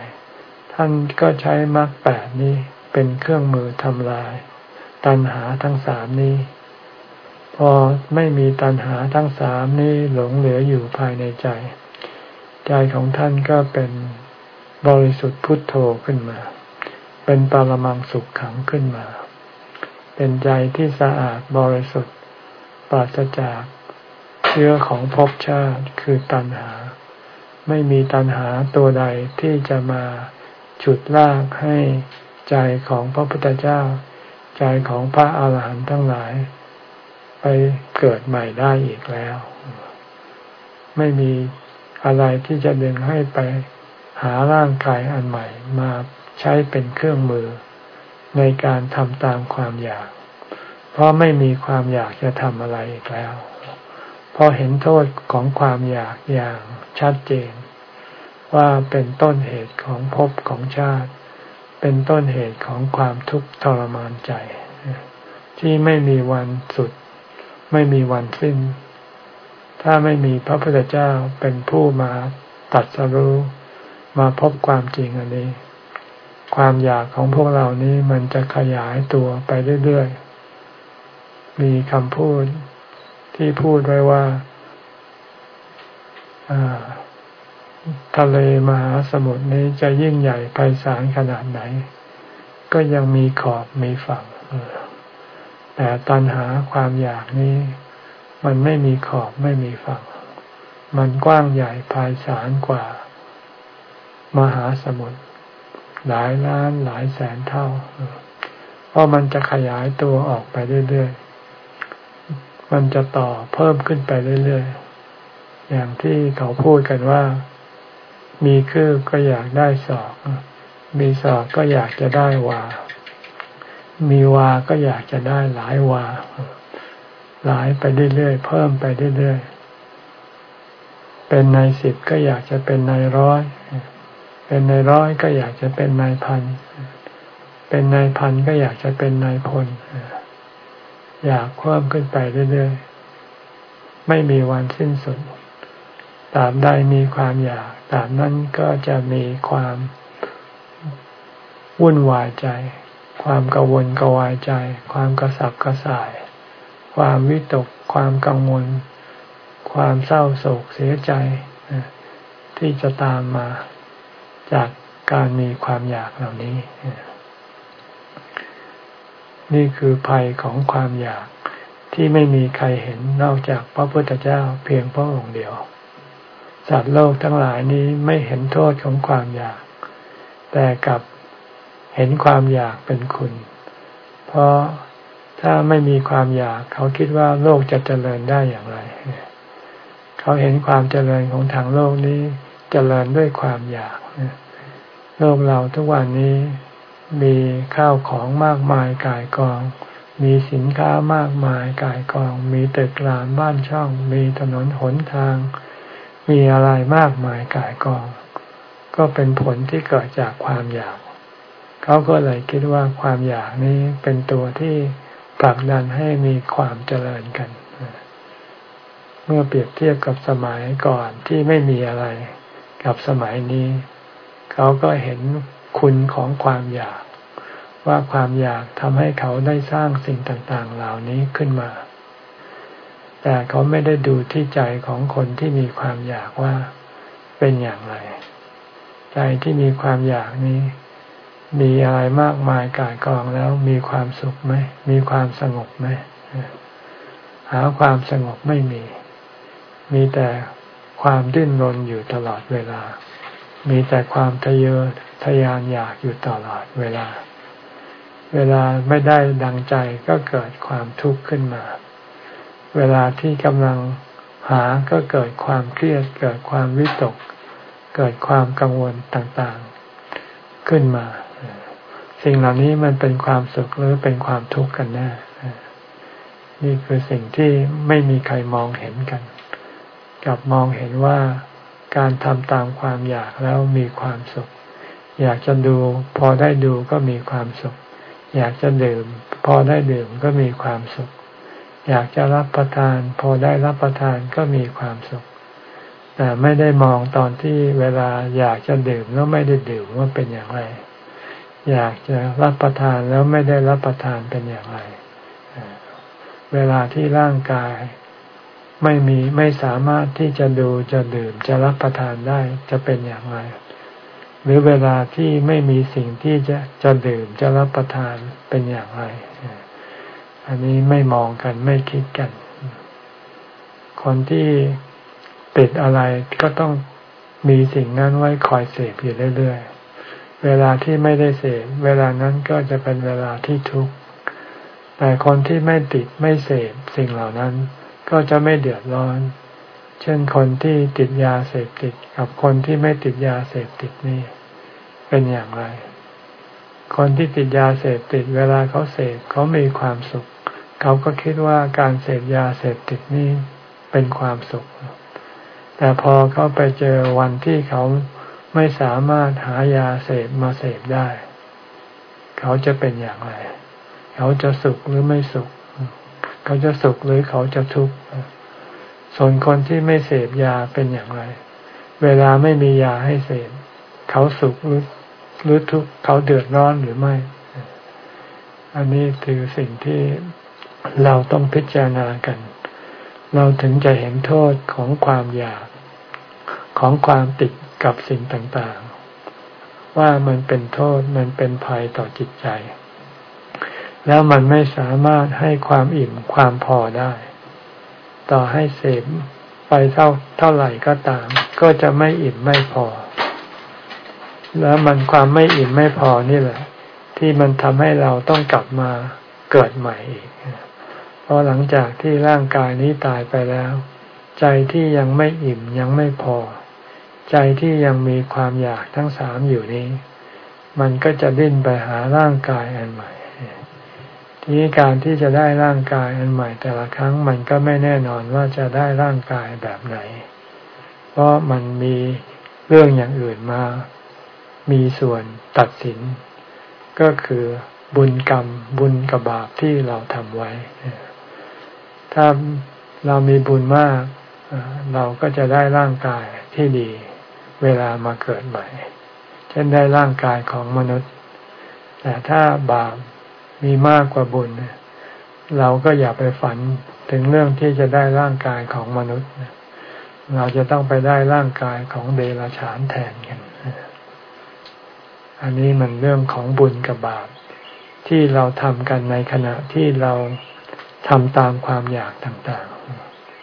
ท่านก็ใช้มรรคแปดนี้เป็นเครื่องมือทำลาย ตัณหาทั้งสามนี้ พอไม่มีตัณหาทั้งสามนี้หลงเหลืออยู่ภายในใจ ใจของท่านก็เป็นบริสุทธิ์พุทโธขึ้นมา เป็นปรมังสุขขังขึ้นมา เป็นใจที่สะอาดบริสุทธิ์ปราศจากเชื้อของภพชาติคือตัณหา ไม่มีตัณหาตัวใดที่จะมา ฉุดลากให้ใจของพระพุทธเจ้า ใจของพระอาหารหันต์ทั้งหลาย ไปเกิดใหม่ได้อีกแล้ว ไม่มีอะไรที่จะดึงให้ไปหาร่างกายอันใหม่มาใช้เป็นเครื่องมือ ในการทำตามความอยาก เพราะไม่มีความอยากจะทำอะไรอีกแล้ว เพราะเห็นโทษของความอยากอย่างชัดเจน ว่าเป็นต้นเหตุของภพของชาติ เป็นต้นเหตุของความทุกข์ทรมานใจ ที่ไม่มีวันสุด ไม่มีวันสิ้น ถ้าไม่มีพระพุทธเจ้าเป็นผู้มาตัดสรู้มาพบความจริงอันนี้ ความอยากของพวกเรานี้มันจะขยายตัวไปเรื่อยๆ มีคำพูดที่พูดไว้ว่า ทะเลมหาสมุทรนี้จะยิ่งใหญ่ไพศาลขนาดไหน ก็ยังมีขอบมีฝั่งแต่ตัณหาความอยากนี้ มันไม่มีขอบไม่มีฝั่ง มันกว้างใหญ่ไพศาลกว่า มหาสมุทรหลายล้านหลายแสนเท่า เพราะมันจะขยายตัวออกไปเรื่อยๆ มันจะต่อเพิ่มขึ้นไปเรื่อยๆ อย่างที่เขาพูดกันว่า มีคือก็อยากได้ศอก มีศอกก็อยากจะได้วา มีวาก็อยากจะได้หลายวา หลายไปเรื่อยๆ เพิ่มไปเรื่อยๆ เป็นในสิบก็อยากจะเป็นในร้อย เป็นในร้อยก็อยากจะเป็นในพัน เป็นในพันก็อยากจะเป็นในพล อยากเพิ่มขึ้นไปเรื่อยๆ ไม่มีวันสิ้นสุดตราบใดมีความอยาก ตราบนั้นก็จะมีความวุ่นวายใจ ความกังวลกวายใจ ความกระสับกระส่าย ความวิตก ความกังวล ความเศร้าโศกเสียใจ ที่จะตามมาจากการมีความอยากเหล่านี้ นี่คือภัยของความอยากที่ไม่มีใครเห็นนอกจากพระพุทธเจ้าเพียงพระองค์เดียว สัตว์โลกทั้งหลายนี้ไม่เห็นโทษของความอยาก แต่กับเห็นความอยากเป็นคุณ เพราะถ้าไม่มีความอยาก เขาคิดว่าโลกจะเจริญได้อย่างไร เขาเห็นความเจริญของทางโลกนี้เจริญด้วยความอยาก โลกเราทุกวันนี้มีข้าวของมากมายกายกอง มีสินค้ามากมายกายกอง มีตึกรามบ้านช่อง มีถนนหนทาง มีอะไรมากมายกายกอง ก็เป็นผลที่เกิดจากความอยาก เขาก็เลยคิดว่าความอยากนี้เป็นตัวที่ผลักดันให้มีความเจริญกัน เมื่อเปรียบเทียบกับสมัยก่อนที่ไม่มีอะไร กับสมัยนี้ เขาก็เห็นคุณของความอยาก ว่าความอยากทำให้เขาได้สร้างสิ่งต่าง ๆ เหล่านี้ขึ้นมา แต่เขาไม่ได้ดูที่ใจของคนที่มีความอยากว่าเป็นอย่างไร ใจที่มีความอยากนี้ มีอะไรมากมายกายกองแล้วมีความสุขไหมมีความสงบไหมหาความสงบไม่มี มีแต่ความดิ้นรนอยู่ตลอดเวลา มีแต่ความทะเยอทะยานอยากอยู่ตลอดเวลา เวลาไม่ได้ดังใจก็เกิดความทุกข์ขึ้นมา เวลาที่กำลังหาก็เกิดความเครียด เกิดความวิตก เกิดความกังวลต่างๆ ขึ้นมา สิ่งเหล่านี้มันเป็นความสุขหรือเป็นความทุกข์กันแน่นี่คือสิ่งที่ไม่มีใครมองเห็นกันกับมองเห็นว่าการทำตามความอยากแล้วมีความสุข อยากจะดูพอได้ดูก็มีความสุข อยากจะดื่ม พอได้ดื่มก็มีความสุข อยากจะรับประทาน พอได้รับประทานก็มีความสุข แต่ไม่ได้มองตอนที่เวลาอยากจะดื่มแล้วไม่ได้ดื่มว่าเป็นอย่างไร อยากจะรับประทานแล้วไม่ได้รับประทานเป็นอย่างไร เวลาที่ร่างกายไม่มีไม่สามารถที่จะดูจะดื่มจะรับประทานได้จะเป็นอย่างไร หรือเวลาที่ไม่มีสิ่งที่จะจะดื่มจะรับประทานเป็นอย่างไร อันนี้ไม่มองกันไม่คิดกัน คนที่ติดอะไรก็ต้องมีสิ่งนั้นไว้คอยเสพอยู่เรื่อยๆ เวลาที่ไม่ได้เสพเวลานั้นก็จะเป็นเวลาที่ทุกข์ แต่คนที่ไม่ติดไม่เสพสิ่งเหล่านั้น ก็จะไม่เดือดร้อน เช่นคนที่ติดยาเสพติดกับคนที่ไม่ติดยาเสพติดนี่เป็นอย่างไร คนที่ติดยาเสพติด เวลาเขาเสพเขามีความสุข เขาก็คิดว่าการเสพยาเสพติดนี้เป็นความสุข แต่พอเขาไปเจอวันที่เขาไม่สามารถหายาเสพมาเสพได้ เขาจะเป็นอย่างไรเขเขาจะสุขหรือไม่สุข เขาจะสุขหรือเขาจะทุกข์ ส่วนคนที่ไม่เสพยาเป็นอย่างไร เวลาไม่มียาให้เสพ เขาสุขหรือหรือทุกข์ เขาเดือดร้อนหรือไม่ อันนี้คือสิ่งที่ เราต้องพิจารณากัน เราถึงจะเห็นโทษของความอยาก ของความติดกับสิ่งต่างๆ ว่ามันเป็นโทษมันเป็นภัยต่อจิตใจ แล้วมันไม่สามารถให้ความอิ่มความพอได้ ต่อให้เสพไปเท่าเท่าไหร่ก็ตาม ก็จะไม่อิ่มไม่พอ แล้วมันความไม่อิ่มไม่พอนี่แหละ ที่มันทำให้เราต้องกลับมาเกิดใหม่อีกเราะหลังจากที่ร่างกายนี้ตายไปแล้ว ใจที่ยังไม่อิ่มยังไม่พอ ใจที่ยังมีความอยากทั้งสามอยู่นี้ มันก็จะดิ้นไปหาร่างกายอันใหม่ ทีนี้การที่จะได้ร่างกายอันใหม่ แต่ละครั้งมันก็ไม่แน่นอนว่าจะได้ร่างกายแบบไหน เพราะมันมีเรื่องอย่างอื่นมา มีส่วนตัดสิน ก็คือบุญกรรมบุญกับบาปที่เราทำไว้ ถ้าเรามีบุญมาก เราก็จะได้ร่างกายที่ดี เวลามาเกิดใหม่ เช่นได้ร่างกายของมนุษย์ แต่ถ้าบาปมีมากกว่าบุญ เราก็อย่าไปฝันถึงเรื่องที่จะได้ร่างกายของมนุษย์ เราจะต้องไปได้ร่างกายของเดรัจฉานแทนกัน อันนี้มันเรื่องของบุญกับบาปที่เราทำกันในขณะที่เรา ทำตามความอยากต่าง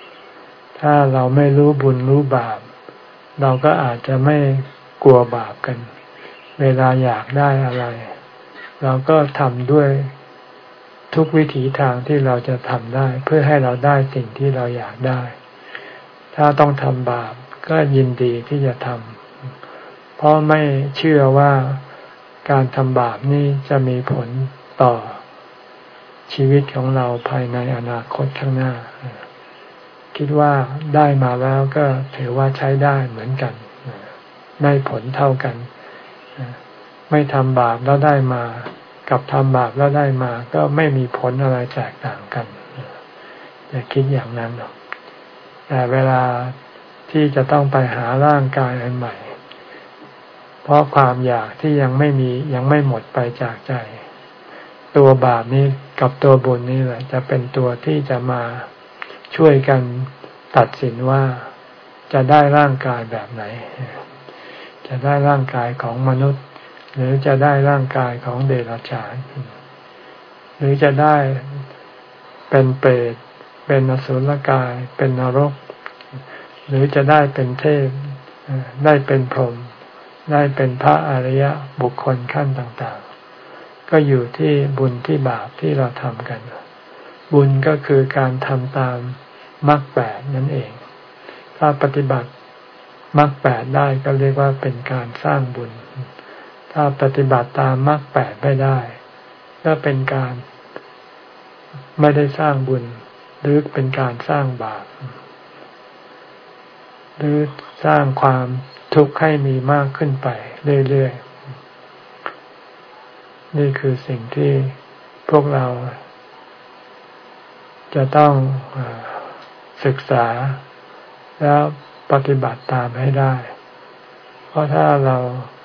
ๆ ถ้าเราไม่รู้บุญรู้บาป เราก็อาจจะไม่กลัวบาปกัน เวลาอยากได้อะไร เราก็ทำด้วยทุกวิถีทางที่เราจะทำได้ เพื่อให้เราได้สิ่งที่เราอยากได้ ถ้าต้องทำบาปก็ยินดีที่จะทำเพราะไม่เชื่อว่าการทำบาปนี่จะมีผลต่อ ชีวิตของเราภายในอนาคตข้างหน้า คิดว่าได้มาแล้วก็ถือว่าใช้ได้เหมือนกัน ได้ผลเท่ากัน ไม่ทำบาปแล้วได้มา กับทำบาปแล้วได้มา ก็ไม่มีผลอะไรแตกต่างกันอย่าคิดอย่างนั้นหรอกแต่เวลาที่จะต้องไปหาร่างกายอันใหม่ เพราะความอยากที่ยังไม่มียังไม่หมดไปจากใจ ตัวบาปนี้กับตัวบุญนี่แหละ จะเป็นตัวที่จะมาช่วยกันตัดสินว่าจะได้ร่างกายแบบไหน จะได้ร่างกายของมนุษย์ หรือจะได้ร่างกายของเดรัจฉาน หรือจะได้เป็นเปรตเป็นอสุรกาย เป็นนรก หรือจะได้เป็นเทพ ได้เป็นพรหมได้เป็นพระอริยบุคคลขั้นต่าง ก็อยู่ที่บุญที่บาปที่เราทำกัน บุญก็คือการทำตามมรรคแปดนั่นเอง ถ้าปฏิบัติมรรคแปดได้ก็เรียกว่าเป็นการสร้างบุญ ถ้าปฏิบัติตามมรรคแปดไม่ได้ ก็เป็นการไม่ได้สร้างบุญ หรือเป็นการสร้างบาป หรือสร้างความทุกข์ให้มีมากขึ้นไปเรื่อยๆ นี่คือสิ่งที่พวกเรา จะต้องศึกษาแล้วปฏิบัติตามให้ได้ เพราะถ้าเรา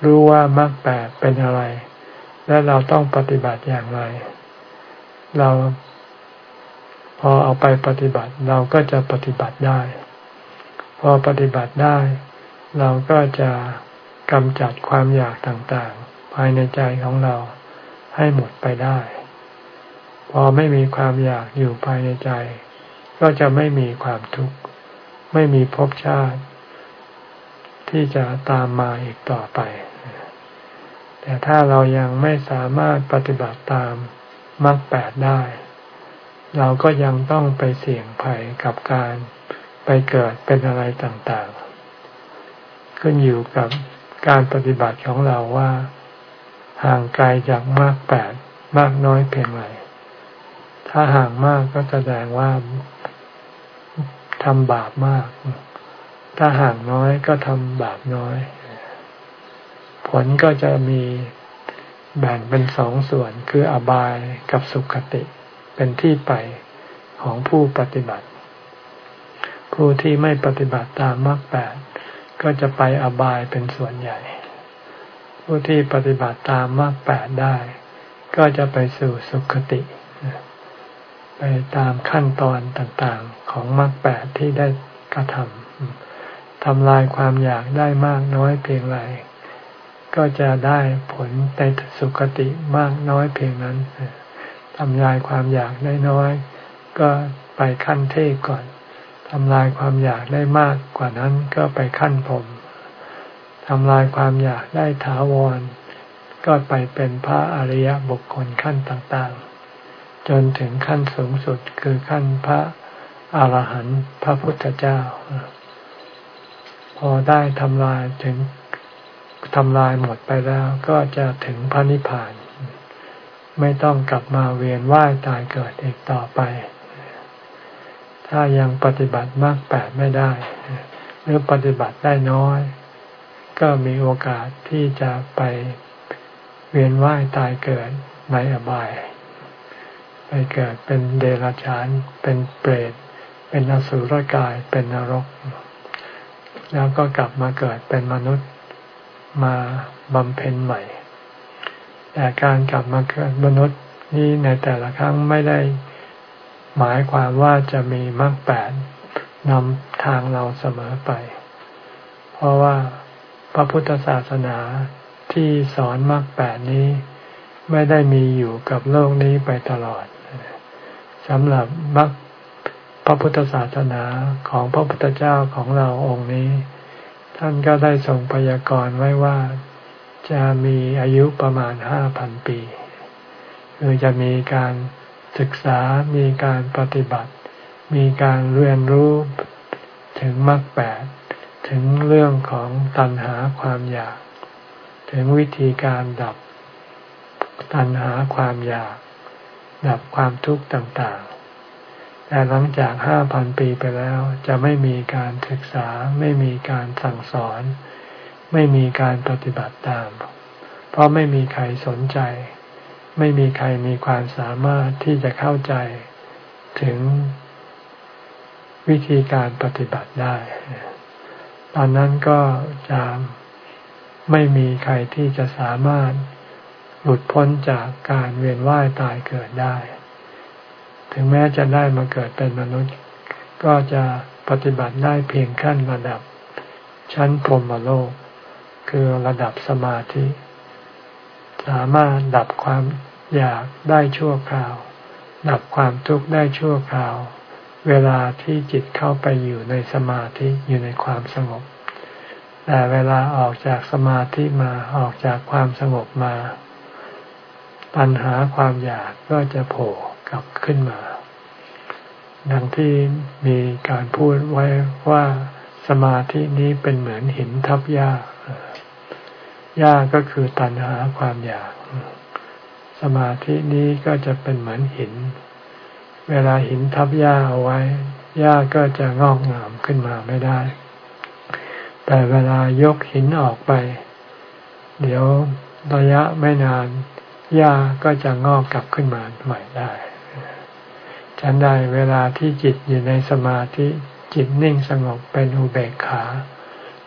รู้ว่ามรรคแปดเป็นอะไร และเราต้องปฏิบัติอย่างไร เราพอเอาไปปฏิบัติเราก็จะปฏิบัติได้ พอปฏิบัติได้ เราก็จะกำจัดความอยากต่างๆ ภายในใจของเรา ให้หมดไปได้ พอไม่มีความอยากอยู่ภายในใจ ก็จะไม่มีความทุกข์ ไม่มีภพชาติ ที่จะตามมาอีกต่อไป แต่ถ้าเรายังไม่สามารถปฏิบัติตามมรรคแปดได้ เราก็ยังต้องไปเสี่ยงภัยกับการไปเกิดเป็นอะไรต่างๆ ขึ้นอยู่กับการปฏิบัติของเราว่า ห่างไกลจากมรรคแปดมากน้อยเพียงไรถ้าห่างมากก็แสดงว่าทำบาปมาก ถ้าห่างน้อยก็ทำบาปน้อย ผลก็จะมีแบ่งเป็นสองส่วนคืออบายกับสุขติ เป็นที่ไปของผู้ปฏิบัติ ผู้ที่ไม่ปฏิบัติตามมรรคแปดก็จะไปอบายเป็นส่วนใหญ่ ผู้ที่ปฏิบัติตามมรรคแปดได้ ก็จะไปสู่สุขติ ไปตามขั้นตอนต่างๆของมรรคแปดที่ได้กระทำทำลายความอยากได้มากน้อยเพียงไรก็จะได้ผลในสุคติมากน้อยเพียงนั้นทำลายความอยากได้น้อย ก็ไปขั้นเทพก่อนทำลายความอยากได้มากกว่านั้นก็ไปขั้นผม ทำลายความอยากได้ถาวร ก็ไปเป็นพระอริยบุคคลขั้นต่างๆ จนถึงขั้นสูงสุดคือขั้นพระอาหารหันต์พระพุทธเจ้า พอได้ทำลายถึงทำลายหมดไปแล้วก็จะถึงพระนิพพาน ไม่ต้องกลับมาเวียนว่ายตายเกิดอีกต่อไป ถ้ายังปฏิบัติมากแปดไม่ได้ หรือปฏิบัติได้น้อย ก็มีโอกาสที่จะไปเวียนว่ายตายเกิดในอบาย ไปเกิดเป็นเดรัจฉาน เป็นเปรต เป็นอสุรกาย เป็นนรก แล้วก็กลับมาเกิดเป็นมนุษย์มาบำเพ็ญใหม่ แต่การกลับมาเกิดมนุษย์นี้ในแต่ละครั้งไม่ได้หมายความว่าจะมีมรรคแปดนำทางเราเสมอไป เพราะว่า พระพุทธศาสนาที่สอนมรรคแปดนี้ ไม่ได้มีอยู่กับโลกนี้ไปตลอดสำหรับมรรคพระพุทธศาสนาของพระพุทธเจ้าของเราองค์นี้ ท่านก็ได้ทรงพยากรณ์ไว้ว่าจะมีอายุประมาณห้าพันปีคือจะมีการศึกษา มีการปฏิบัติ มีการเรียนรู้ถึงมรรคแปด ถึงเรื่องของตัณหาความอยาก ถึงวิธีการดับตัณหาความอยาก ดับความทุกข์ต่างๆ แต่หลังจากห้าพันปีไปแล้ว จะไม่มีการศึกษาไม่มีการสั่งสอน ไม่มีการปฏิบัติตาม เพราะไม่มีใครสนใจ ไม่มีใครมีความสามารถที่จะเข้าใจถึงวิธีการปฏิบัติได้ ตอนนั้นก็จะไม่มีใครที่จะสามารถหลุดพ้นจากการเวียนว่ายตายเกิดได้ ถึงแม้จะได้มาเกิดเป็นมนุษย์ ก็จะปฏิบัติได้เพียงขั้นระดับ ชั้นพรหมโลก คือระดับสมาธิ สามารถดับความอยากได้ชั่วคราว ดับความทุกข์ได้ชั่วคราว เวลาที่จิตเข้าไปอยู่ในสมาธิอยู่ในความสงบ แต่เวลาออกจากสมาธิมาออกจากความสงบมา ปัญหาความอยากก็จะโผล่กลับขึ้นมา ดังที่มีการพูดไว้ว่าสมาธินี้เป็นเหมือนหินทับหญ้าหญ้าก็คือตัณหาความอยาก สมาธินี้ก็จะเป็นเหมือนหิน เวลาหินทับหญ้าเอาไว้หญ้าก็จะงอกงามขึ้นมาไม่ได้ แต่เวลายกหินออกไป เดี๋ยวระยะไม่นานหญ้าก็จะงอกกลับขึ้นมาใหม่ได้ฉันใดเวลาที่จิตอยู่ในสมาธิจิตนิ่งสงบเป็นอุเบกขา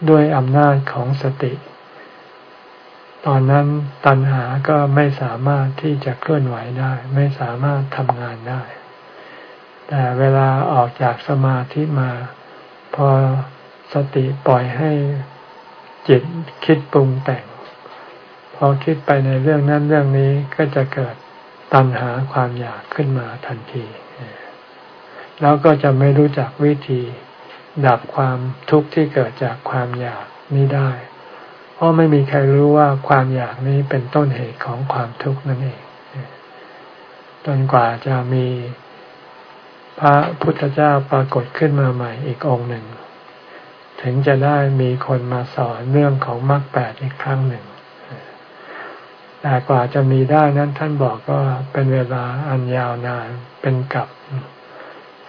ด้วยอำนาจของสติ ตอนนั้นตัณหาก็ไม่สามารถที่จะเคลื่อนไหวได้ ไม่สามารถทำงานได้ แต่เวลาออกจากสมาธิมา พอสติปล่อยให้จิตคิดปรุงแต่ง พอคิดไปในเรื่องนั้นเรื่องนี้ก็จะเกิดตัณหาความอยากขึ้นมาทันที แล้วก็จะไม่รู้จักวิธีดับความทุกข์ที่เกิดจากความอยากนี้ได้ เพราะไม่มีใครรู้ว่าความอยากนี้เป็นต้นเหตุของความทุกข์นั่นเอง จนกว่าจะมี พระพุทธเจ้าปรากฏขึ้นมาใหม่อีกองหนึ่ง ถึงจะได้มีคนมาสอนเรื่องของมรรคแปดอีกครั้งหนึ่ง แต่กว่าจะมีได้นั้นท่านบอกก็เป็นเวลาอันยาวนานเป็นกับ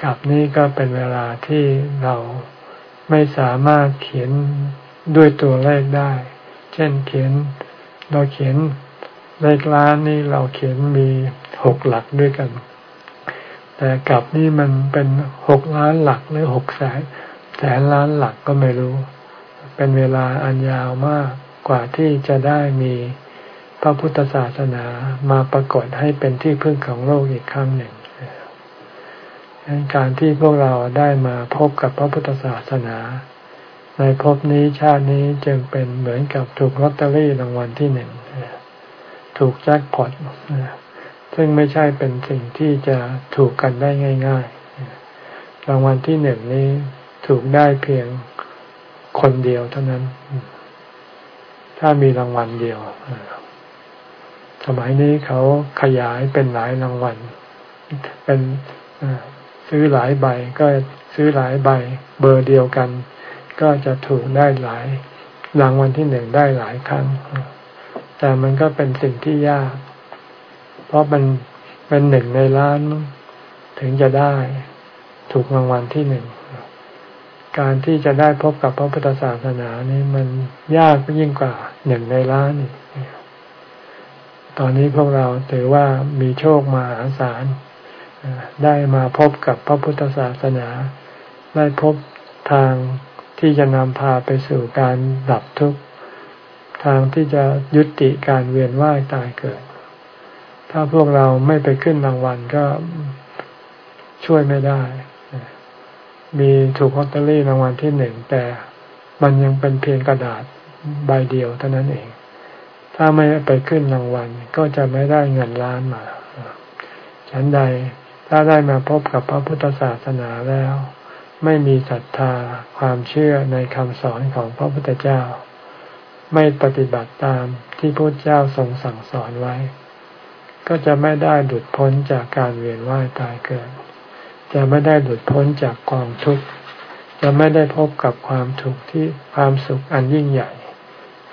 กับนี้ก็เป็นเวลาที่เราไม่สามารถเขียนด้วยตัวเลขได้ เช่นเขียนเราเขียนเลขล้านนี่เราเขียนมีหกหลักด้วยกัน แต่กลับนี่มันเป็นหกล้านหลักหรือหกแสนแสนล้านหลักก็ไม่รู้ เป็นเวลาอันยาวมากกว่าที่จะได้มีพระพุทธศาสนามาปรากฏให้เป็นที่พึ่งของโลกอีกครั้งหนึ่งการที่พวกเราได้มาพบกับพระพุทธศาสนา ในภพนี้ชาตินี้จึงเป็นเหมือนกับถูกลอตเตอรี่รางวัลที่หนึ่ง ถูกแจ็คพอต ซึ่งไม่ใช่เป็นสิ่งที่จะถูกกันได้ง่าย ๆ รางวัลที่หนึ่งนี้ถูกได้เพียงคนเดียวเท่านั้น ถ้ามีรางวัลเดียว สมัยนี้เขาขยายเป็นหลายรางวัล เป็นซื้อหลายใบก็ซื้อหลายใบ เบอร์เดียวกัน ก็จะถูกได้หลายรางวัลที่หนึ่งได้หลายครั้ง แต่มันก็เป็นสิ่งที่ยาก เพราะมันเป็นหนึ่งในล้านถึงจะได้ถูกรางวัลที่หนึ่ง การที่จะได้พบกับพระพุทธศาสนานี่มันยากยิ่งกว่าหนึ่งในล้านตอนนี้พวกเราถือว่ามีโชคมาหาศาลได้มาพบกับพระพุทธศาสนา ได้พบทางที่จะนำพาไปสู่การดับทุกข์ ทางที่จะยุติการเวียนว่ายตายเกิด ถ้าพวกเราไม่ไปขึ้นรางวัลก็ช่วยไม่ได้ มีถูกลอตเตอรี่รางวัลที่หนึ่งแต่มันยังเป็นเพียงกระดาษใบเดียวเท่านั้นเอง ถ้าไม่ไปขึ้นรางวัลก็จะไม่ได้เงินล้านมา ฉันใดถ้าได้มาพบกับพระพุทธศาสนาแล้ว ไม่มีศรัทธาความเชื่อในคำสอนของพระพุทธเจ้า ไม่ปฏิบัติตามที่พระเจ้าทรงสั่งสอนไว้ ก็จะไม่ได้หลุดพ้นจากการเวียนว่ายตายเกิด จะไม่ได้หลุดพ้นจากกองทุกข์ จะไม่ได้พบกับความทุกข์ที่ความสุขอันยิ่งใหญ่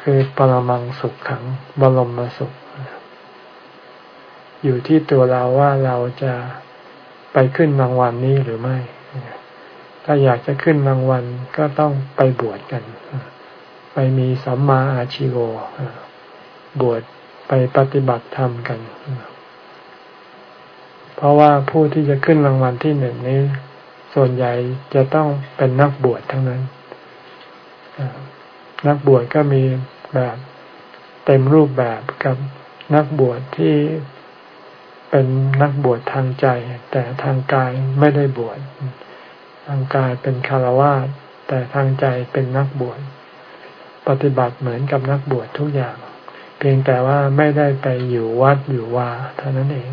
คือปรมังสุขขังบรมสุข อยู่ที่ตัวเราว่าเราจะไปขึ้นรางวัลนนี้หรือไม่ ถ้าอยากจะขึ้นรางวัลก็ต้องไปบวชกัน ไปมีสัมมาอาชิโวบวช ไปปฏิบัติธรรมกัน เพราะว่าผู้ที่จะขึ้นรางวัลที่หนึ่งนี้ ส่วนใหญ่จะต้องเป็นนักบวชทั้งนั้น นักบวชก็มีแบบเต็มรูปแบบกับนักบวชที่เป็นนักบวชทางใจ แต่ทางกายไม่ได้บวชทางกายเป็นคารวะแต่ทางใจเป็นนักบวชปฏิบัติเหมือนกับนักบวชทุกอย่าง พียงแต่ว่าไม่ได้ไปอยู่วัดอยู่วาเท่านั้นเอง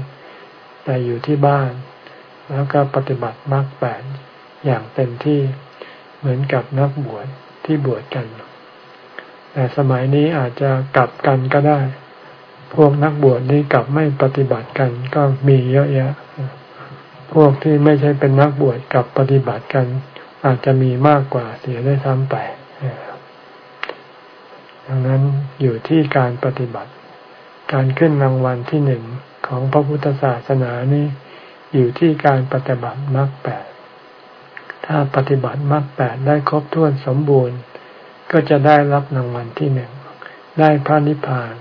แต่อยู่ที่บ้าน แล้วก็ปฏิบัติมรรคแปดอย่างเต็มที่เหมือนกับนักบวชที่บวชกัน แต่สมัยนี้อาจจะกลับกันก็ได้ พวกนักบวชนี้กลับไม่ปฏิบัติกันก็มีเยอะแยะ พวกที่ไม่ใช่เป็นนักบวชกลับปฏิบัติกัน อาจจะมีมากกว่าเสียได้ซ้ำไป ดังนั้นอยู่ที่การปฏิบัติ การขึ้นรางวัลที่หนึ่งของพระพุทธศาสนานี้อยู่ที่การปฏิบัติมรรคแปด ถ้าปฏิบัติมรรคแปดได้ครบถ้วนสมบูรณ์ ก็จะได้รับรางวัลที่หนึ่ง ได้พระนิพพาน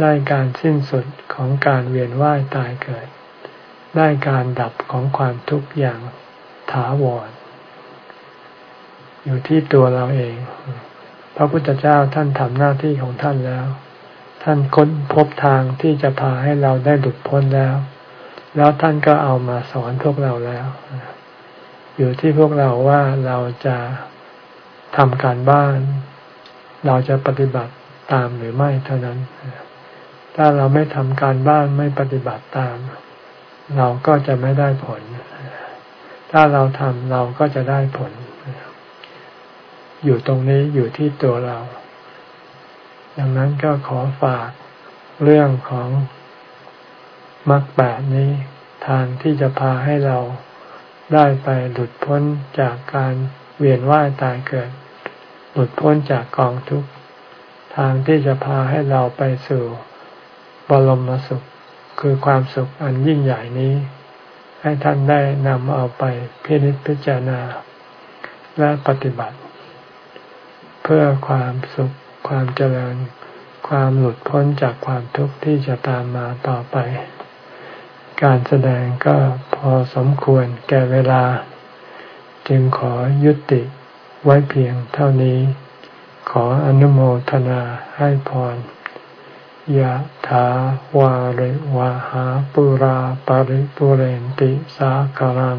ได้การสิ้นสุดของการเวียนว่ายตายเกิด ได้การดับของความทุกข์อย่างถาวร อยู่ที่ตัวเราเอง ระพุทธเจ้าท่านทำหน้าที่ของท่านแล้ว ท่านค้นพบทางที่จะพาให้เราได้หลุดพ้นแล้ว แล้วท่านก็เอามาสอนพวกเราแล้ว อยู่ที่พวกเราว่าเราจะทำการบ้าน เราจะปฏิบัติตามหรือไม่เท่านั้น ถ้าเราไม่ทำการบ้านไม่ปฏิบัติตาม เราก็จะไม่ได้ผล ถ้าเราทำเราก็จะได้ผล อยู่ตรงนี้อยู่ที่ตัวเรา ดังนั้นก็ขอฝากเรื่องของมรรคแปดนี้ ทางที่จะพาให้เราได้ไปหลุดพ้นจากการเวียนว่ายตายเกิด หลุดพ้นจากกองทุกข์ทางที่จะพาให้เราไปสู่บรมสุขคือความสุขอันยิ่งใหญ่นี้ ให้ท่านได้นำเอาไปพิจิตพิจารณา และปฏิบัติ เพื่อความสุขความเจริญ ความหลุดพ้นจากความทุกข์ที่จะตามมาต่อไป การแสดงก็พอสมควรแก่เวลา จึงขอยุติไว้เพียงเท่านี้ ขออนุโมทนาให้พรยะถาวาริวะหาปุราปาริปุเรนติสาคารัง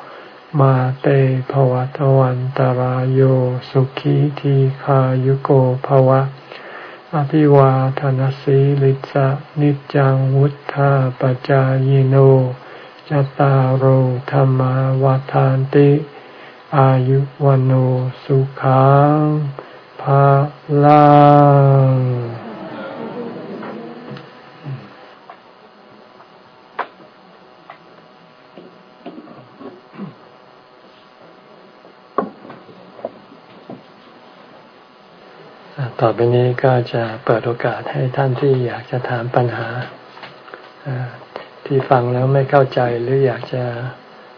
มาเตภวตวันตารโยสุขีทีขายุโกภวะ อภิวาทนสีลิสะนิจังวุธาปจายโนจตารโหธรรมวาทานติ อายุวันโอสุขังภาลัง ต่อไปนี้ก็จะเปิดโอกาสให้ท่านที่อยากจะถามปัญหา ที่ฟังแล้วไม่เข้าใจหรืออยากจะ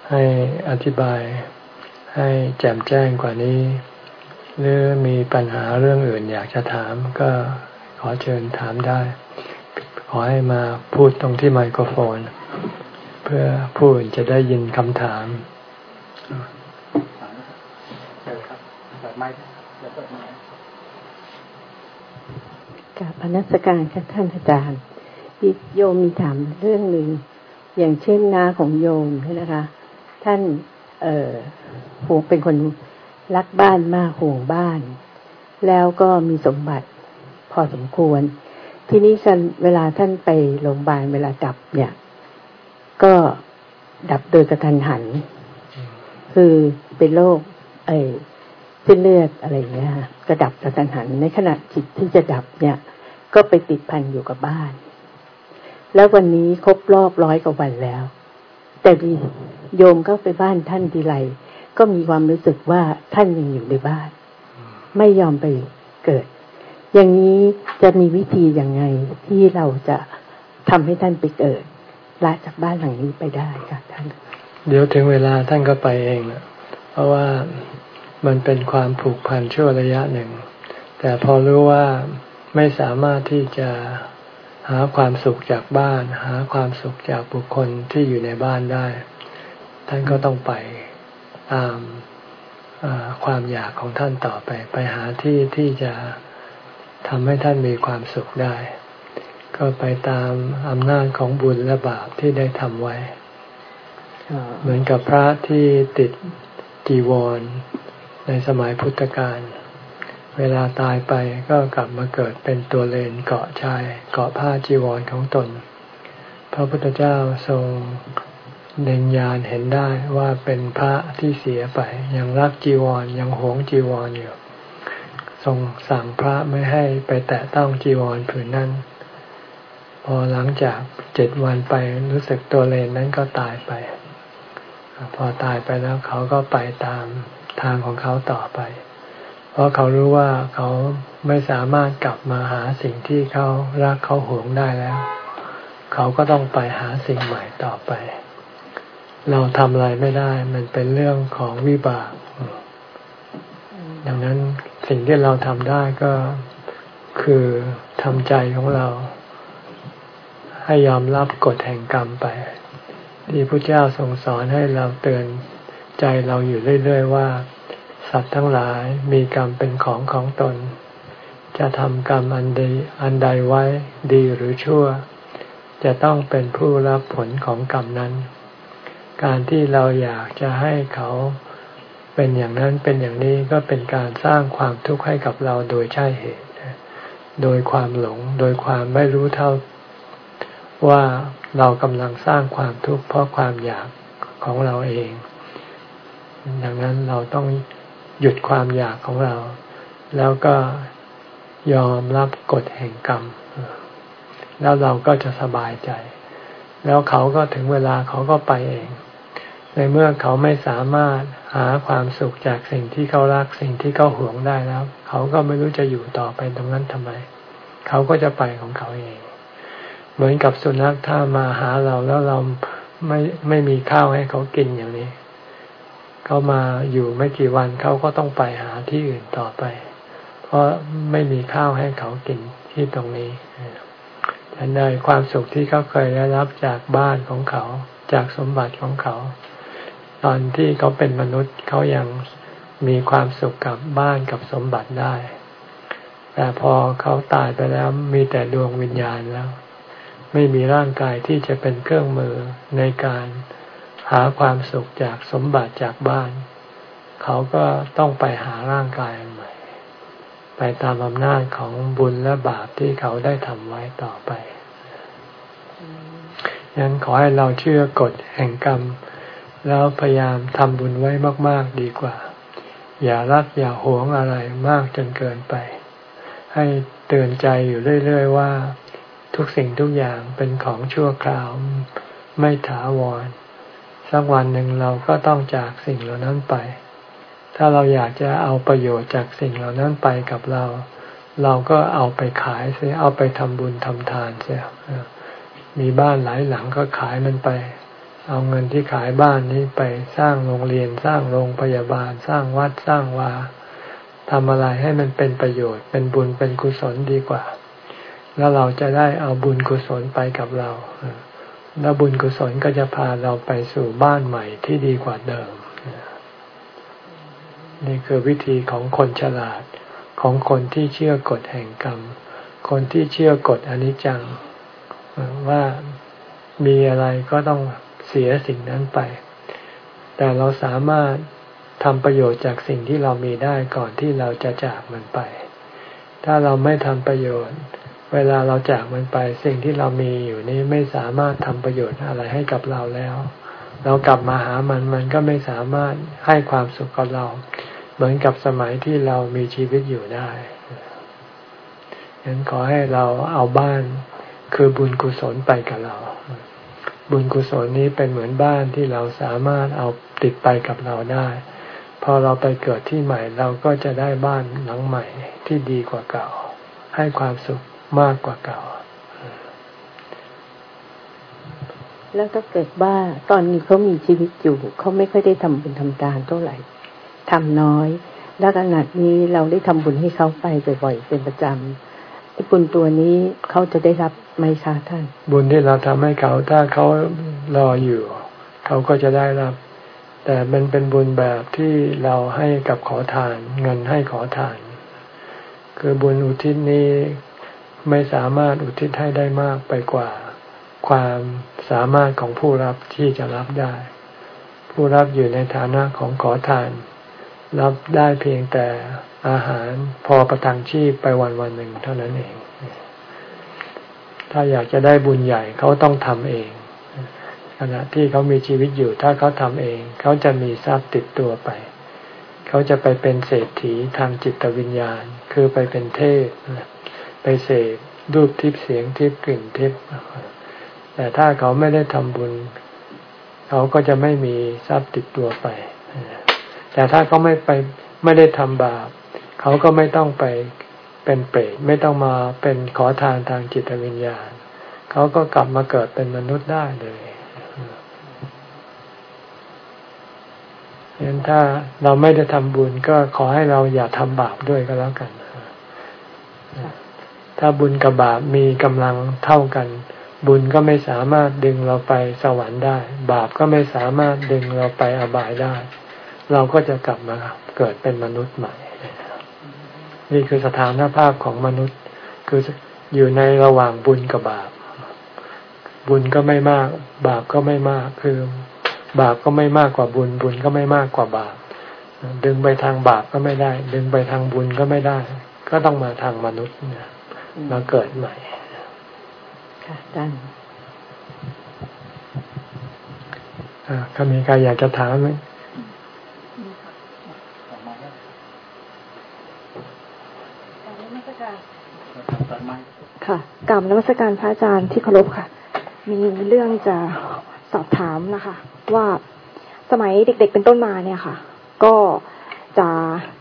ให้อธิบาย ให้แจ่มแจ้งกว่านี้ หรือมีปัญหาเรื่องอื่นอยากจะถามก็ขอเชิญถามได้ ขอให้มาพูดตรงที่ไมโครโฟน เพื่อผู้อื่นจะได้ยินคำถามเปิดไมค์เปิดไมค์ กับอนัสการค่ะท่านอาจารย์โยมมีถามเรื่องหนึ่งอย่างเช่นนาของโยมนะคะ ท่านเอ่อห่วงเป็นคนรักบ้านมากห่วงบ้าน แล้วก็มีสมบัติพอสมควร ทีนี้กันเวลาท่านไปโรงพยาบาลเวลาดับเนี่ย ก็ดับโดยกระทันหัน คือเป็นโรคไอ้ เส้นเลือดอะไรเงี้ยก็ดับกระทันหันในขณะจิตที่จะดับเนี่ย ก็ไปติดพันอยู่กับบ้าน แล้ววันนี้ครบรอบร้อยกว่าวันแล้ว แต่ดีโยมก็ไปบ้านท่านทีไรก็มีความรู้สึกว่าท่านยังอยู่ในบ้าน ไม่ยอมไปเกิด อย่างนี้จะมีวิธีอย่างไงที่เราจะทำให้ท่านไปเกิดละจากบ้านหลังนี้ไปได้ค่ะท่าน เดี๋ยวถึงเวลาท่านก็ไปเองนะเพราะว่า มันเป็นความผูกพันชั่วระยะหนึ่ง แต่พอรู้ว่าไม่สามารถที่จะหาความสุขจากบ้าน หาความสุขจากบุคคลที่อยู่ในบ้านได้ ท่านก็ต้องไปตามความอยากของท่านต่อไป ไปหาที่ที่จะทำให้ท่านมีความสุขได้ ก็ไปตามอำนาจของบุญและบาปที่ได้ทำไว้ เหมือนกับพระที่ติดจีวร ในสมัยพุทธกาลเวลาตายไปก็กลับมาเกิดเป็นตัวเลนเกาะชายเกาะผ้าจีวรของตน พระพุทธเจ้าทรงเด่นญาณเห็นได้ว่าเป็นพระที่เสียไป ยังรักจีวรยังหวงจีวรอยู่ทรงสั่งพระไม่ให้ไปแตะต้องจีวรผืนนั้น พอหลังจากเจ็ดวันไปรู้สึกตัวเลนนั้นก็ตายไป พอตายไปแล้วเขาก็ไปตาม ทางของเขาต่อไป เพราะเขารู้ว่าเขาไม่สามารถกลับมาหาสิ่งที่เขารักเขาหวงได้แล้ว เขาก็ต้องไปหาสิ่งใหม่ต่อไป เราทำอะไรไม่ได้ มันเป็นเรื่องของวิบาก ดังนั้นสิ่งที่เราทำได้ก็คือทำใจของเรา ให้ยอมรับกฎแห่งกรรมไป ที่พระเจ้าทรงสอนให้เราเตือน ใจเราอยู่เรื่อยๆว่า สัตว์ทั้งหลายมีกรรมเป็นของของตน จะทำกรรมอันดีอันใดไว้ดีหรือชั่ว จะต้องเป็นผู้รับผลของกรรมนั้น การที่เราอยากจะให้เขาเป็นอย่างนั้นเป็นอย่างนี้ก็เป็นการสร้างความทุกข์ให้กับเราโดยใช่เหตุ โดยความหลง โดยความไม่รู้เท่า ว่าเรากำลังสร้างความทุกข์เพราะความอยากของเราเอง ดังนั้นเราต้องหยุดความอยากของเรา แล้วก็ยอมรับกฎแห่งกรรม แล้วเราก็จะสบายใจ แล้วเขาก็ถึงเวลาเขาก็ไปเอง ในเมื่อเขาไม่สามารถหาความสุขจากสิ่งที่เขารักสิ่งที่เขาหวงได้แล้ว เขาก็ไม่รู้จะอยู่ต่อไปตรงนั้นทำไม เขาก็จะไปของเขาเอง เหมือนกับสุนัขถ้ามาหาเราแล้วเราไม่ไม่มีข้าวให้เขากินอย่างนี้ เขามาอยู่ไม่กี่วันเขาก็ต้องไปหาที่อื่นต่อไป เพราะไม่มีข้าวให้เขากินที่ตรงนี้ฉันใดความสุขที่เขาเคยได้รับจากบ้านของเขา จากสมบัติของเขา ตอนที่เขาเป็นมนุษย์เขายังมีความสุขกับบ้านกับสมบัติได้ แต่พอเขาตายไปแล้วมีแต่ดวงวิญญาณแล้ว ไม่มีร่างกายที่จะเป็นเครื่องมือในการ หาความสุขจากสมบัติจากบ้าน เขาก็ต้องไปหาร่างกายใหม่ ไปตามอำนาจของบุญและบาปที่เขาได้ทำไว้ต่อไปยังขอให้เราเชื่อกฎแห่งกรรม แล้วพยายามทำบุญไว้มาก ๆดีกว่า อย่ารักอย่าหวงอะไรมากจนเกินไป ให้เตือนใจอยู่เรื่อย ๆ ว่า ทุกสิ่งทุกอย่างเป็นของชั่วคราวไม่ถาวร สักวันหนึ่งเราก็ต้องจากสิ่งเหล่านั้นไป ถ้าเราอยากจะเอาประโยชน์จากสิ่งเหล่านั้นไปกับเรา เราก็เอาไปขายเสียเอาไปทำบุญทำทานเสียมีบ้านหลายหลังก็ขายมันไป เอาเงินที่ขายบ้านนี้ไปสร้างโรงเรียนสร้างโรงพยาบาล สร้างวัดสร้างวาทำอะไรให้มันเป็นประโยชน์ เป็นบุญเป็นกุศลดีกว่า แล้วเราจะได้เอาบุญกุศลไปกับเรา แล้วบุญกุศลก็จะพาเราไปสู่บ้านใหม่ที่ดีกว่าเดิม นี่คือวิธีของคนฉลาดของคนที่เชื่อกฎแห่งกรรม คนที่เชื่อกฎอนิจจัง ว่ามีอะไรก็ต้องเสียสิ่งนั้นไป แต่เราสามารถทำประโยชน์จากสิ่งที่เรามีได้ก่อนที่เราจะจากมันไป ถ้าเราไม่ทำประโยชน์ เวลาเราจากมันไปสิ่งที่เรามีอยู่นี้ไม่สามารถทำประโยชน์อะไรให้กับเราแล้ว เรากลับมาหามันมันก็ไม่สามารถให้ความสุขกับเรา เหมือนกับสมัยที่เรามีชีวิตอยู่ได้ฉะนั้นขอให้เราเอาบ้านคือบุญกุศลไปกับเรา บุญกุศลนี้เป็นเหมือนบ้านที่เราสามารถเอาติดไปกับเราได้ พอเราไปเกิดที่ใหม่เราก็จะได้บ้านหลังใหม่ที่ดีกว่าเก่า ให้ความสุข มากกว่าเก่า แล้วถ้าเกิดว่าตอนนี้เขามีชีวิตอยู่เขาไม่ค่อยได้ทำบุญทำทานเท่าไหร่ทำน้อย แล้วขนาดนี้เราได้ทำบุญให้เขาไปบ่อยๆเป็นประจำไอ้บุญตัวนี้เขาจะได้รับไหมคะท่าน บุญที่เราทำให้เขาถ้าเขารออยู่ เขาก็จะได้รับ แต่มันเป็นบุญแบบที่เราให้กับขอทาน เงินให้ขอทาน คือบุญอุทิศนี้ ไม่สามารถอุทิศให้ได้มากไปกว่า ความสามารถของผู้รับที่จะรับได้ ผู้รับอยู่ในฐานะของขอทาน รับได้เพียงแต่อาหารพอประทังชีพไปวันวันหนึ่งเท่านั้นเอง ถ้าอยากจะได้บุญใหญ่เขาต้องทำเองขณะที่เขามีชีวิตอยู่ ถ้าเขาทำเอง เขาจะมีทรัพย์ติดตัวไป เขาจะไปเป็นเศรษฐีทางจิตวิญญาณ คือไปเป็นเทพ ไปเสพรูปทิพย์เสียงทิพย์กลิ่นทิพย์แต่ถ้าเขาไม่ได้ทำบุญ เขาก็จะไม่มีทรัพย์ติดตัวไป แต่ถ้าเขาไม่ไปไม่ได้ทำบาป เขาก็ไม่ต้องไปเป็นเปรตไม่ต้องมาเป็นขอทานทางจิตวิญญาณ เขาก็กลับมาเกิดเป็นมนุษย์ได้เลยเห็นถ้าเราไม่ได้ทำบุญก็ขอให้เราอย่าทำบาปด้วยก็แล้วกัน ถ้าบุญกับบาปมีกำลังเท่ากัน บุญก็ไม่สามารถดึงเราไปสวรรค์ได้ บาปก็ไม่สามารถดึงเราไปอบายได้ เราก็จะกลับมาเกิดเป็นมนุษย์ใหม่ นี่คือสถานภาพของมนุษย์ คืออยู่ในระหว่างบุญกับบาป บุญก็ไม่มาก บาปก็ไม่มาก คือบาปก็ไม่มากกว่าบุญ บุญก็ไม่มากกว่าบาป ดึงไปทางบาปก็ไม่ได้ ดึงไปทางบุญก็ไม่ได้ ก็ต้องมาทางมนุษย์เนี่ย มาเกิดใหม่ ค่ะท่านอ่าถ้ามีใครอยากจะถามไหมการนวัตการพระอาจารย์ที่เคารพค่ะ มีเรื่องจะสอบถามนะคะ ว่าสมัยเด็ก ๆ เป็นต้นมาเนี่ยค่ะ ก็จะ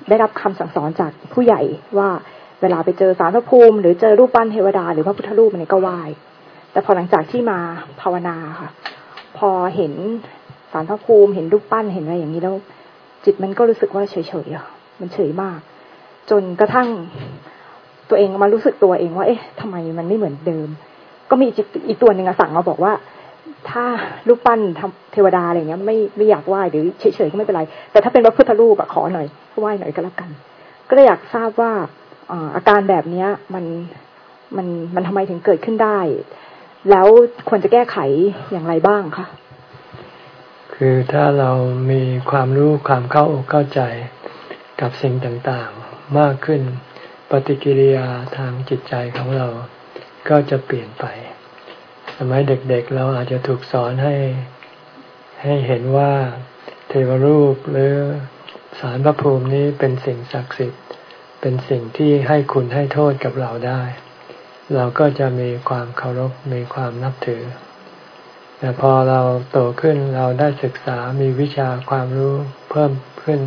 ได้รับคำสั่งสอนจากผู้ใหญ่ว่า เวลาไปเจอสารพระภูมิ หรือเจอรูปปั้นเทวดา หรือพระพุทธรูปมันก็ไหว้แต่พอหลังจากที่มาภาวนาค่ะ พอเห็นสารพระภูมิ เห็นรูปปั้นเห็นอะไรอย่างนี้แล้ว จิตมันก็รู้สึกว่าเฉยๆอะมันเฉยมาก จนกระทั่งตัวเองมารู้สึกตัวเองว่า เอ๊ะทำไมมันไม่เหมือนเดิม ก็มีจิตอีกตัวหนึ่งสั่งมาบอกว่า ถ้ารูปปั้นเทวดาอะไรเงี้ย ไม่ไม่อยากไหว้หรือเฉยๆก็ไม่เป็นไร แต่ถ้าเป็นพระพุทธรูปอะขอหน่อยไหว้หน่อยก็แล้วกัน ก็เลยอยากทราบว่า อาการแบบเนี้ยมันมันมันทำไมถึงเกิดขึ้นได้ แล้วควรจะแก้ไขอย่างไรบ้างคะคือถ้าเรามีความรู้ความเข้าอกเข้าใจกับสิ่งต่างๆ มากขึ้นปฏิกิริยาทางจิตใจของเราก็จะเปลี่ยนไป สมัยเด็กๆเราอาจจะถูกสอนให้ ให้เห็นว่าเทวรูปหรือสารพระภูมินี้เป็นสิ่งศักดิ์สิทธิ์ เป็นสิ่งที่ให้คุณให้โทษกับเราได้ เราก็จะมีความเคารพมีความนับถือ แต่พอเราโตขึ้นเราได้ศึกษามีวิชาความรู้เพิ่มขึ้น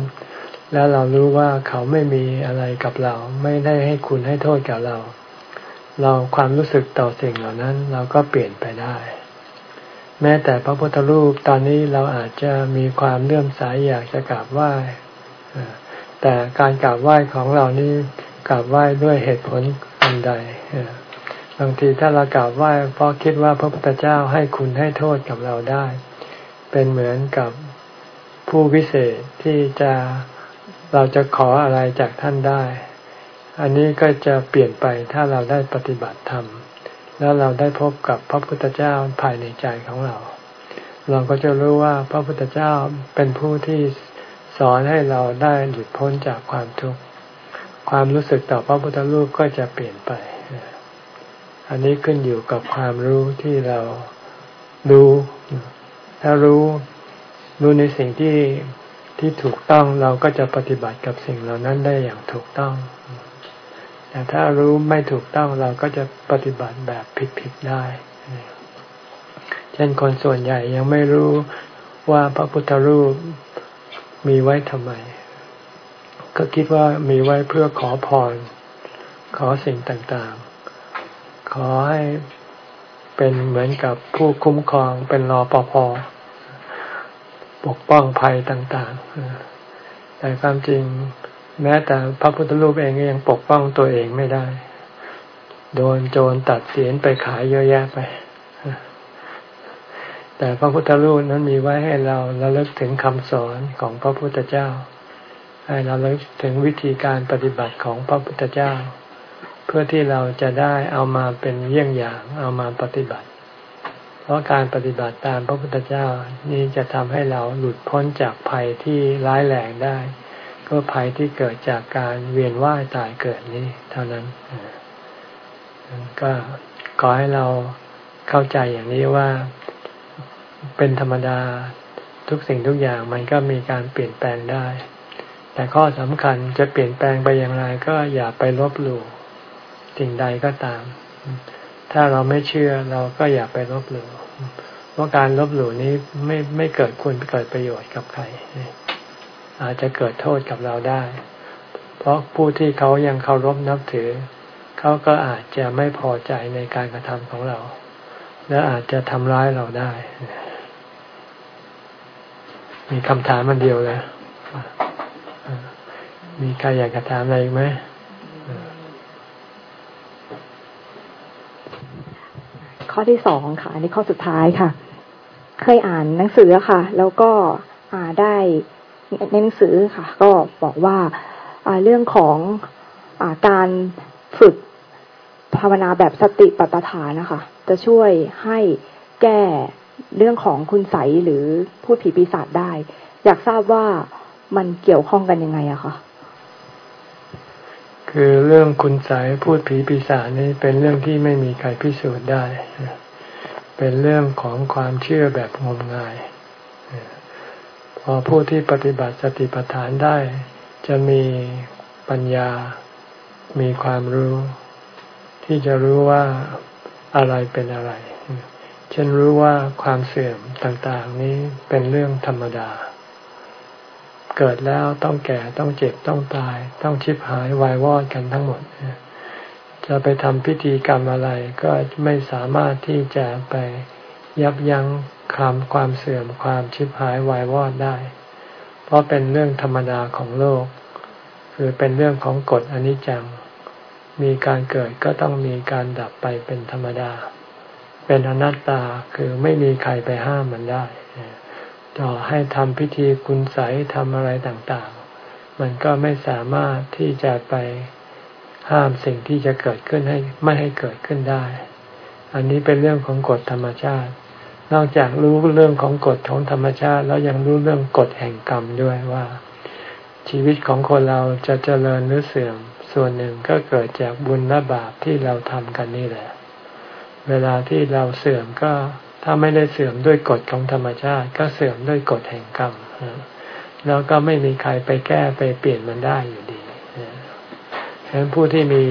แล้วเรารู้ว่าเขาไม่มีอะไรกับเรา ไม่ได้ให้คุณให้โทษกับเรา เราความรู้สึกต่อสิ่งเหล่านั้น เราก็เปลี่ยนไปได้ แม้แต่พระพุทธรูปตอนนี้เราอาจจะมีความเลื่อมใสอยากจะกราบไหว้ แต่การกราบไหว้ของเรานี่กราบไหว้ด้วยเหตุผลอันใดบางทีถ้าเรากราบไหว้เพราะคิดว่าพระพุทธเจ้าให้คุณให้โทษกับเราได้ เป็นเหมือนกับผู้วิเศษที่จะเราจะขออะไรจากท่านได้ อันนี้ก็จะเปลี่ยนไปถ้าเราได้ปฏิบัติธรรม แล้วเราได้พบกับพระพุทธเจ้าภายในใจของเรา เราก็จะรู้ว่าพระพุทธเจ้าเป็นผู้ที่ สอนให้เราได้หลุดพ้นจากความทุกข์ความรู้สึกต่อพระพุทธรูปก็จะเปลี่ยนไป อันนี้ขึ้นอยู่กับความรู้ที่เรารู้ ถ้ารู้รู้ในสิ่งที่ที่ถูกต้องเราก็จะปฏิบัติกับสิ่งเหล่านั้นได้อย่างถูกต้อง แต่ถ้ารู้ไม่ถูกต้องเราก็จะปฏิบัติแบบผิดๆได้ เช่นคนส่วนใหญ่ยังไม่รู้ว่าพระพุทธรูป มีไว้ทำไม ก็คิดว่ามีไว้เพื่อขอพร ขอสิ่งต่างๆ ขอให้เป็นเหมือนกับผู้คุ้มครองเป็นรอปภปกป้องภัยต่างๆ แต่ความจริงแม้แต่พระพุทธรูปเองก็ยังปกป้องตัวเองไม่ได้ โดนโจรตัดเสียนไปขายเยอะแยะไป แต่พระพุทธรูปนั้นมีไว้ให้เราเระลึกถึงคำสอนของพระพุทธเจ้า ให้เราระลึกถึงวิธีการปฏิบัติของพระพุทธเจ้า เพื่อที่เราจะได้เอามาเป็นเยี่ยงอย่างเอามาปฏิบัติ เพราะการปฏิบัติตามพระพุทธเจ้านี้จะทำให้เราหลุดพ้นจากภัยที่ร้ายแรงได้ ก็ภัยที่เกิดจากการเวียนว่ายตายเกิดนี้เท่านั้น ก็ขอให้เราเข้าใจอย่างนี้ว่า เป็นธรรมดาทุกสิ่งทุกอย่างมันก็มีการเปลี่ยนแปลงได้ แต่ข้อสำคัญจะเปลี่ยนแปลงไปอย่างไรก็อย่าไปลบหลู่สิ่งใดก็ตาม ถ้าเราไม่เชื่อเราก็อย่าไปลบหลู่เพราะการลบหลู่นี้ไม่ไม่เกิดคุณเกิดประโยชน์กับใคร อาจจะเกิดโทษกับเราได้ เพราะผู้ที่เขายังเคารพนับถือ เขาก็อาจจะไม่พอใจในการกระทำของเรา และอาจจะทำร้ายเราได้ มีคำถามมันเดียวเลยมีใครอยากจะถามอะไรอีกไหมข้อที่สองค่ะ อันนี้ข้อสุดท้ายค่ะ เคยอ่านหนังสือค่ะ แล้วก็อ่าได้ในหนังสือค่ะ ก็บอกว่าอ่าเรื่องของอ่าการฝึกภาวนาแบบสติปัฏฐานนะคะ จะช่วยให้แก้เรื่องของคุณใสหรือพูดผีปีศาจได้ อยากทราบว่ามันเกี่ยวข้องกันยังไงอะคะคือเรื่องคุณใสพูดผีปีศาจนี่เป็นเรื่องที่ไม่มีใครพิสูจน์ได้ เป็นเรื่องของความเชื่อแบบงมงาย พอผู้ที่ปฏิบัติสติปัฏฐานได้ จะมีปัญญา มีความรู้ ที่จะรู้ว่า อะไรเป็นอะไร เช่นรู้ว่าความเสื่อมต่างๆ นี้เป็นเรื่องธรรมดา เกิดแล้วต้องแก่ต้องเจ็บต้องตาย ต้องชิบหายวายวอดกันทั้งหมด จะไปทำพิธีกรรมอะไรก็ไม่สามารถที่จะไปยับยั้งความความเสื่อมความชิบหายวายวอดได้ เพราะเป็นเรื่องธรรมดาของโลก คือเป็นเรื่องของกฎอนิจจัง มีการเกิดก็ต้องมีการดับไปเป็นธรรมดา เป็นอนัตตาคือไม่มีใครไปห้ามมันได้ต่อให้ทำพิธีคุณใสทำอะไรต่างๆ มันก็ไม่สามารถที่จะไปห้ามสิ่งที่จะเกิดขึ้นให้ไม่ให้เกิดขึ้นได้ อันนี้เป็นเรื่องของกฎธรรมชาติ นอกจากรู้เรื่องของกฎของธรรมชาติ แล้วยังรู้เรื่องกฎแห่งกรรมด้วยว่า ชีวิตของคนเราจะเจริญหรือเสื่อม ส่วนหนึ่งก็เกิดจากบุญและบาปที่เราทำกันนี่แหละ เวลาที่เราเสื่อมก็ถ้าไม่ได้เสื่อมด้วยกฎของธรรมชาติ ก็เสื่อมด้วยกฎแห่งกรรมแล้วก็ไม่มีใครไปแก้ไปเปลี่ยนมันได้อยู่ดีฉะนั้นผู้ที่มี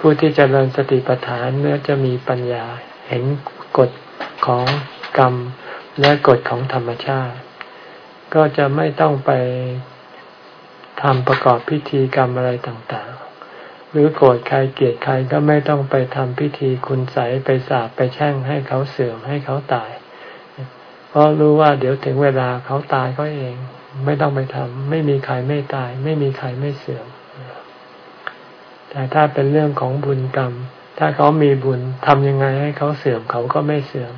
ผู้ที่จเจริญสติปัฏฐานเมื่อจะมีปัญญาเห็นกฎของกรรมและกฎของธรรมชาติ ก็จะไม่ต้องไปทำประกอบพิธีกรรมอะไรต่างๆ หรือโกรธใครเกลียดใครก็ไม่ต้องไปทำพิธีคุณใสไปสาบไปแช่งให้เขาเสื่อมให้เขาตาย เพราะรู้ว่าเดี๋ยวถึงเวลาเขาตายก็เอง ไม่ต้องไปทำไม่มีใครไม่ตาย ไม่มีใครไม่เสื่อม แต่ถ้าเป็นเรื่องของบุญกรรม ถ้าเขามีบุญทำยังไงให้เขาเสื่อมเขาก็ไม่เสื่อม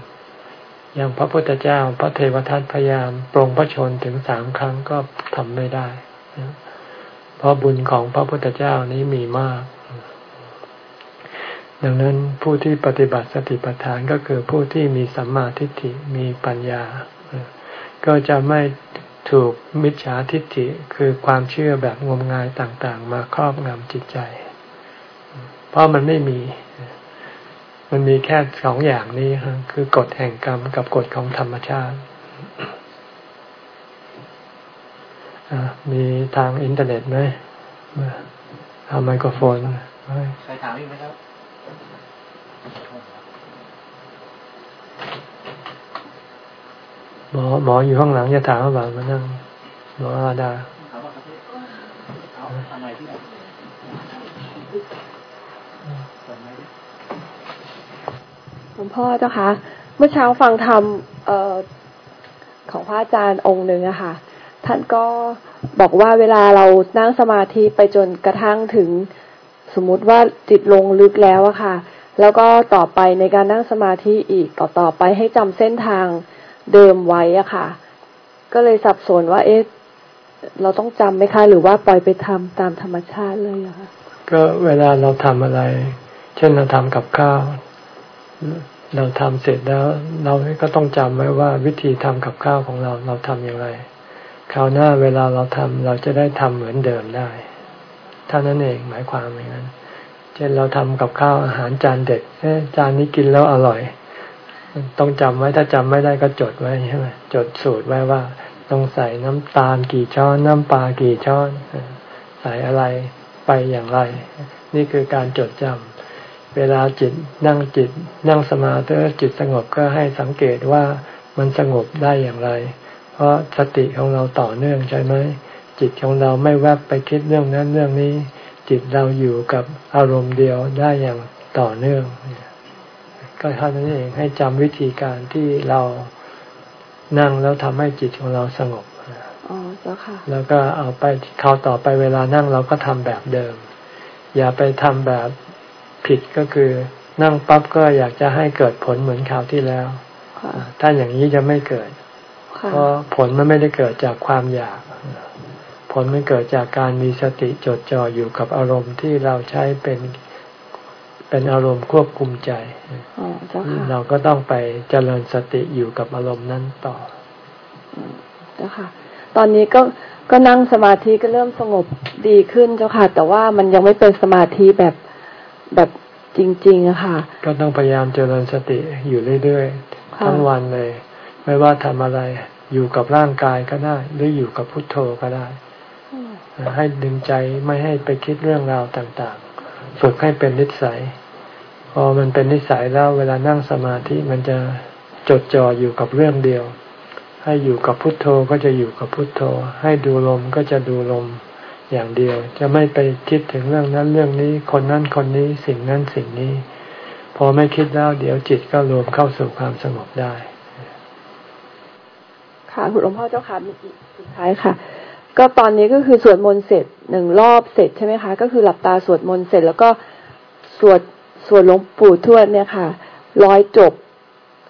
อย่างพระพุทธเจ้าพระเทวทัตพยายามปรงพระชนถึงสามครั้งก็ทำไม่ได้ เพราะบุญของพระพุทธเจ้านี้มีมาก ดังนั้นผู้ที่ปฏิบัติสติปัฏฐานก็คือผู้ที่มีสัมมาทิฏฐิมีปัญญา ก็จะไม่ถูกมิจฉาทิฏฐิคือความเชื่อแบบงมงายต่างๆ มาครอบงำจิตใจ เพราะมันไม่มี มันมีแค่สองอย่างนี้คือกฎแห่งกรรมกับกฎของธรรมชาติ มีทางอินเทอร์เน็ตไหมเอาไมโครโฟนใครถามอีกไหมครับหมอหมออยู่ข้างหลังจะถามว่ามานั่งหมออาดาเอาทำไมที่ลวงพ่อเจ้าคะ เมื่อเช้าฟังธรรมของพระอาจารย์องค์หนึ่งอะค่ะ ท่านก็บอกว่าเวลาเรานั่งสมาธิไปจนกระทั่งถึงสมมุติว่าจิตลงลึกแล้วอะค่ะ แล้วก็ต่อไปในการนั่งสมาธิอีกต่อต่อไปให้จำเส้นทางเดิมไว้อะค่ะ ก็เลยสับสนว่าเอ๊ะเราต้องจำไหมคะหรือว่าปล่อยไปทำตามธรรมชาติเลยอะคะก็เวลาเราทำอะไร เช่นเราทำกับข้าวเราทำเสร็จแล้ว เราก็ต้องจำไว้ว่าวิธีทำกับข้าวของเราเราทำอย่างไร คราวหน้าเวลาเราทำเราจะได้ทำเหมือนเดิมได้ท่านั้นเองหมายความอย่างนั้น เช่นเราทำกับข้าวอาหารจานเด็ดจานนี้กินแล้วอร่อย ต้องจำไว้ถ้าจำไม่ได้ก็จดไว้ใช่ไหมจดสูตรไว้ว่า ต้องใส่น้ำตาลกี่ช้อนน้ำปลากี่ช้อน ใส่อะไรไปอย่างไร นี่คือการจดจำเวลาจิตนั่งจิต นั่งสมาธิจิตสงบก็ให้สังเกตว่ามันสงบได้อย่างไร เพราะสติของเราต่อเนื่องใช่ไหมจิตของเราไม่แวบไปคิดเรื่องนั้นเรื่องนี้ จิตเราอยู่กับอารมณ์เดียวได้อย่างต่อเนื่อง ก็เท่านั้นเองให้จำวิธีการที่เรานั่งแล้วทำให้จิตของเราสงบอ๋อเจ้าค่ะแล้วก็เอาไปคราวต่อไปเวลานั่งเราก็ทำแบบเดิม อย่าไปทำแบบผิดก็คือ นั่งปั๊บก็อยากจะให้เกิดผลเหมือนคราวที่แล้ว ถ้าอย่างนี้จะไม่เกิด เพราะผลมันไม่ได้เกิดจากความอยาก ผลมันเกิดจากการมีสติจดจ่ออยู่กับอารมณ์ที่เราใช้เป็นเป็นอารมณ์ควบคุมใจเราก็ต้องไปเจริญสติอยู่กับอารมณ์นั้นต่อเจ้าค่ะ ตอนนี้ก็ก็นั่งสมาธิก็เริ่มสงบดีขึ้นเจ้าค่ะ แต่ว่ามันยังไม่เป็นสมาธิแบบแบบจริงๆอะค่ะ ก็ต้องพยายามเจริญสติอยู่เรื่อยๆทั้งวันเลย ไม่ว่าทำอะไรอยู่กับร่างกายก็ได้ หรืออยู่กับพุทโธก็ได้ ให้ดึงใจไม่ให้ไปคิดเรื่องราวต่างๆ ฝึกให้เป็นนิสัย พอมันเป็นนิสัยแล้วเวลานั่งสมาธิมันจะจดจ่ออยู่กับเรื่องเดียว ให้อยู่กับพุทโธก็จะอยู่กับพุทโธ ให้ดูลมก็จะดูลมอย่างเดียว จะไม่ไปคิดถึงเรื่องนั้นเรื่องนี้ คนนั้นคนนี้สิ่งนั้นสิ่งนี้ พอไม่คิดแล้วเดี๋ยวจิตก็รวมเข้าสู่ความสงบได้ ค่ะคุณหลวงพ่อเจ้าค่ะมีอีกสุดท้ายค่ะ ก็ตอนนี้ก็คือสวดมนต์เสร็จหนึ่งรอบเสร็จใช่ไหมคะ ก็คือหลับตาสวดมนต์เสร็จ แล้วก็สวดสวดหลวงปู่ทวดเนี่ยค่ะร้อยจบ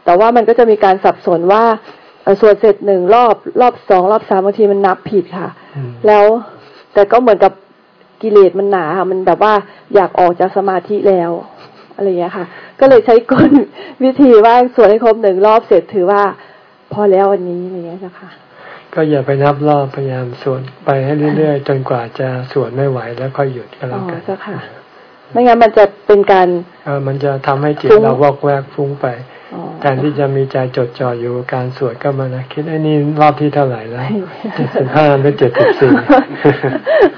แต่ว่ามันก็จะมีการสับสนว่าสวดเสร็จหนึ่งรอบรอบสองรอบสามบางทีมันนับผิดค่ะ แล้วแต่ก็เหมือนกับกิเลสมันหนาค่ะมันแบบว่าอยากออกจากสมาธิแล้วอะไรอย่างเงี้ยค่ะ ก็เลยใช้กลวิธีว่าสวดให้ครบหนึ่งรอบเสร็จถือว่าพ อแล้ววันนี้อะไรอย่างเงี้ยนะคะก็อย่าไปนับรอบพยายามสวดไปให้เรื่อยๆ จนกว่าจะสวดไม่ไหวแล้วค่อยหยุดก็แล้วกันอ๋อเจ้าค่ะ ไม่งั้นมันจะเป็นการเออมันจะทำให้จิตเราวอกแวกฟุ้งไปแทนที่จะมีใจจดจ่ออยู่การสวดก็มานะคิดไอ้นี่รอบที่เท่าไหร่แล้วเจ็ดสิบห้าหรือเจ็ดสิบสี่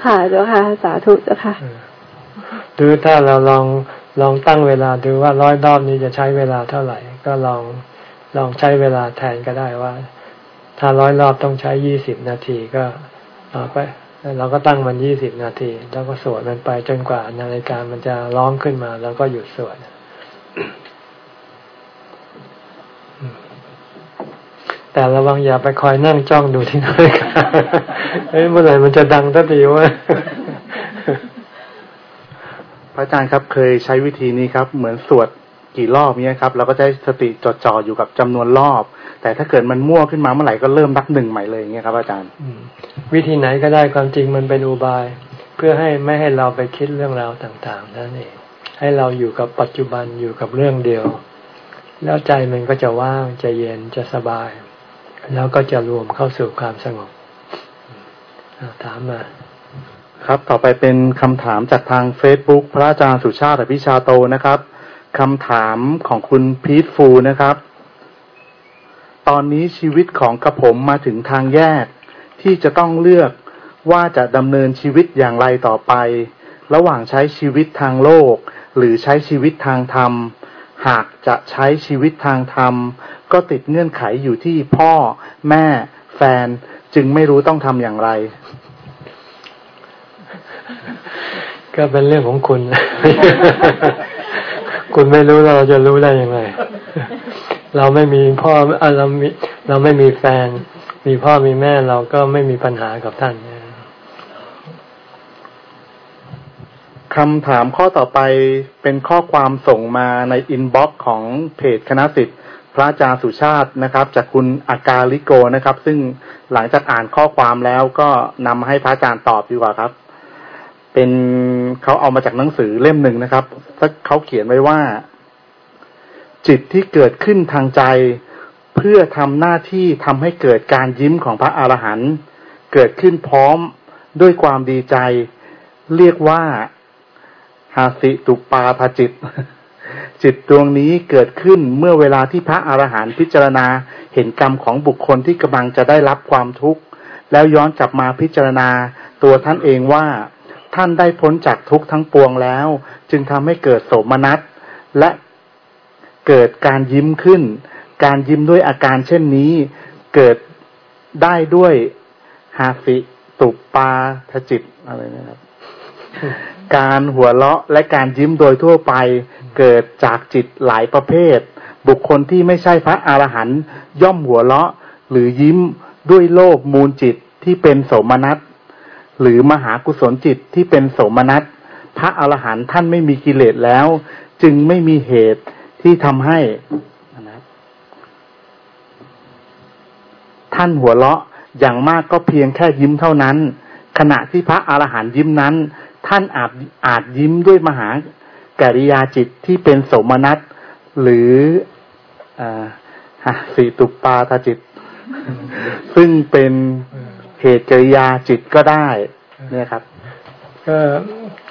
ค่ะเจ้าค่ะ สาธุเจ้าค่ะหรือถ้าเราลองลองตั้งเวลาดูว่าร้อยรอบนี้จะใช้เวลาเท่าไหร่ ก็ลอง ลองใช้เวลาแทนก็ได้ว่า ถ้าร้อยรอบต้องใช้ยี่สิบนาทีก็เอาไปเราก็ตั้งมันยี่สิบนาที แล้วก็สวดมันไปจนกว่านาฬิกามันจะร้องขึ้นมา แล้วก็หยุดสวดแต่ระวังอย่าไปคอยนั่งจ้องดูที่นาฬิกาเฮ้ยเมื่อไหร่มันจะดังทันทีวะพระอาจารย์ครับเคยใช้วิธีนี้ครับ เหมือนสวด กี่รอบเนี้ยครับเราก็ใช้สติจดจ่ออยู่กับจำนวนรอบ แต่ถ้าเกิดมันมั่วขึ้นมาเมื่อไหร่ก็เริ่มนับหนึ่งใหม่เลยอย่างเงี้ยครับอาจารย์วิธีไหนก็ได้ความจริงมันเป็นอุบาย เพื่อให้ไม่ให้เราไปคิดเรื่องราวต่างๆนั่นเองให้เราอยู่กับปัจจุบันอยู่กับเรื่องเดียว แล้วใจมันก็จะว่างจะเย็นจะสบาย แล้วก็จะรวมเข้าสู่ความสงบถามมาครับ ต่อไปเป็นคำถามจากทางเฟซบุ๊กพระอาจารย์สุชาติพิชาโตนะครับ คำถามของคุณพีทฟูนะครับ ตอนนี้ชีวิตของกระผมมาถึงทางแยก ที่จะต้องเลือกว่าจะดำเนินชีวิตอย่างไรต่อไป ระหว่างใช้ชีวิตทางโลก หรือใช้ชีวิตทางธรรม หากจะใช้ชีวิตทางธรรม ก็ติดเงื่อนไขอยู่ที่พ่อ แม่ แฟนจึงไม่รู้ต้องทำอย่างไร ก็เป็นเรื่องของคุณ คุณไม่รู้เราจะรู้ได้ยังไง เราไม่มีพ่อเรามีเราไม่มีแฟน มีพ่อมีแม่เราก็ไม่มีปัญหากับท่านคำถามข้อต่อไปเป็นข้อความส่งมาใน inbox ของเพจคณะศิษย์พระอาจารย์สุชาตินะครับ จากคุณอกาลิโกนะครับ ซึ่งหลังจากอ่านข้อความแล้วก็นำมาให้พระอาจารย์ตอบดีกว่าครับ เป็นเขาเอามาจากหนังสือเล่มหนึ่งนะครับเขาเขียนไว้ว่า จิตที่เกิดขึ้นทางใจ เพื่อทำหน้าที่ทำให้เกิดการยิ้มของพระอรหันต์เกิดขึ้นพร้อมด้วยความดีใจ เรียกว่าหาสิตุปาทจิต จิตดวงนี้เกิดขึ้นเมื่อเวลาที่พระอรหันต์พิจารณาเห็นกรรมของบุคคลที่กำลังจะได้รับความทุกข์ แล้วย้อนกลับมาพิจารณาตัวท่านเองว่า ท่านได้พ้นจากทุกทั้งปวงแล้ว จึงทำให้เกิดโสมนัสและเกิดการยิ้มขึ้น การยิ้มด้วยอาการเช่นนี้ เกิดได้ด้วยฮาสิตุปาทจิตอะไรนะครับ การหัวเราะและการยิ้มโดยทั่วไป เกิดจากจิตหลายประเภท บุคคลที่ไม่ใช่พระอรหันต์ย่อมหัวเราะ หรือยิ้มด้วยโลภมูลจิตที่เป็นโสมนัส หรือมหากุศลจิตที่เป็นโสมนัสพระอรหันต์ท่านไม่มีกิเลสแล้ว จึงไม่มีเหตุที่ทำให้ท่านหัวเราะอย่างมากก็เพียงแค่ยิ้มเท่านั้น ขณะที่พระอรหันต์ยิ้มนั้น ท่านอาจอาจยิ้มด้วยมหากิริยาจิตที่เป็นโสมนัสหรืออสีตุปาตาจิต ซึ่งเป็น เหตุกิริยาจิตก็ได้ เนี่ยครับ ก็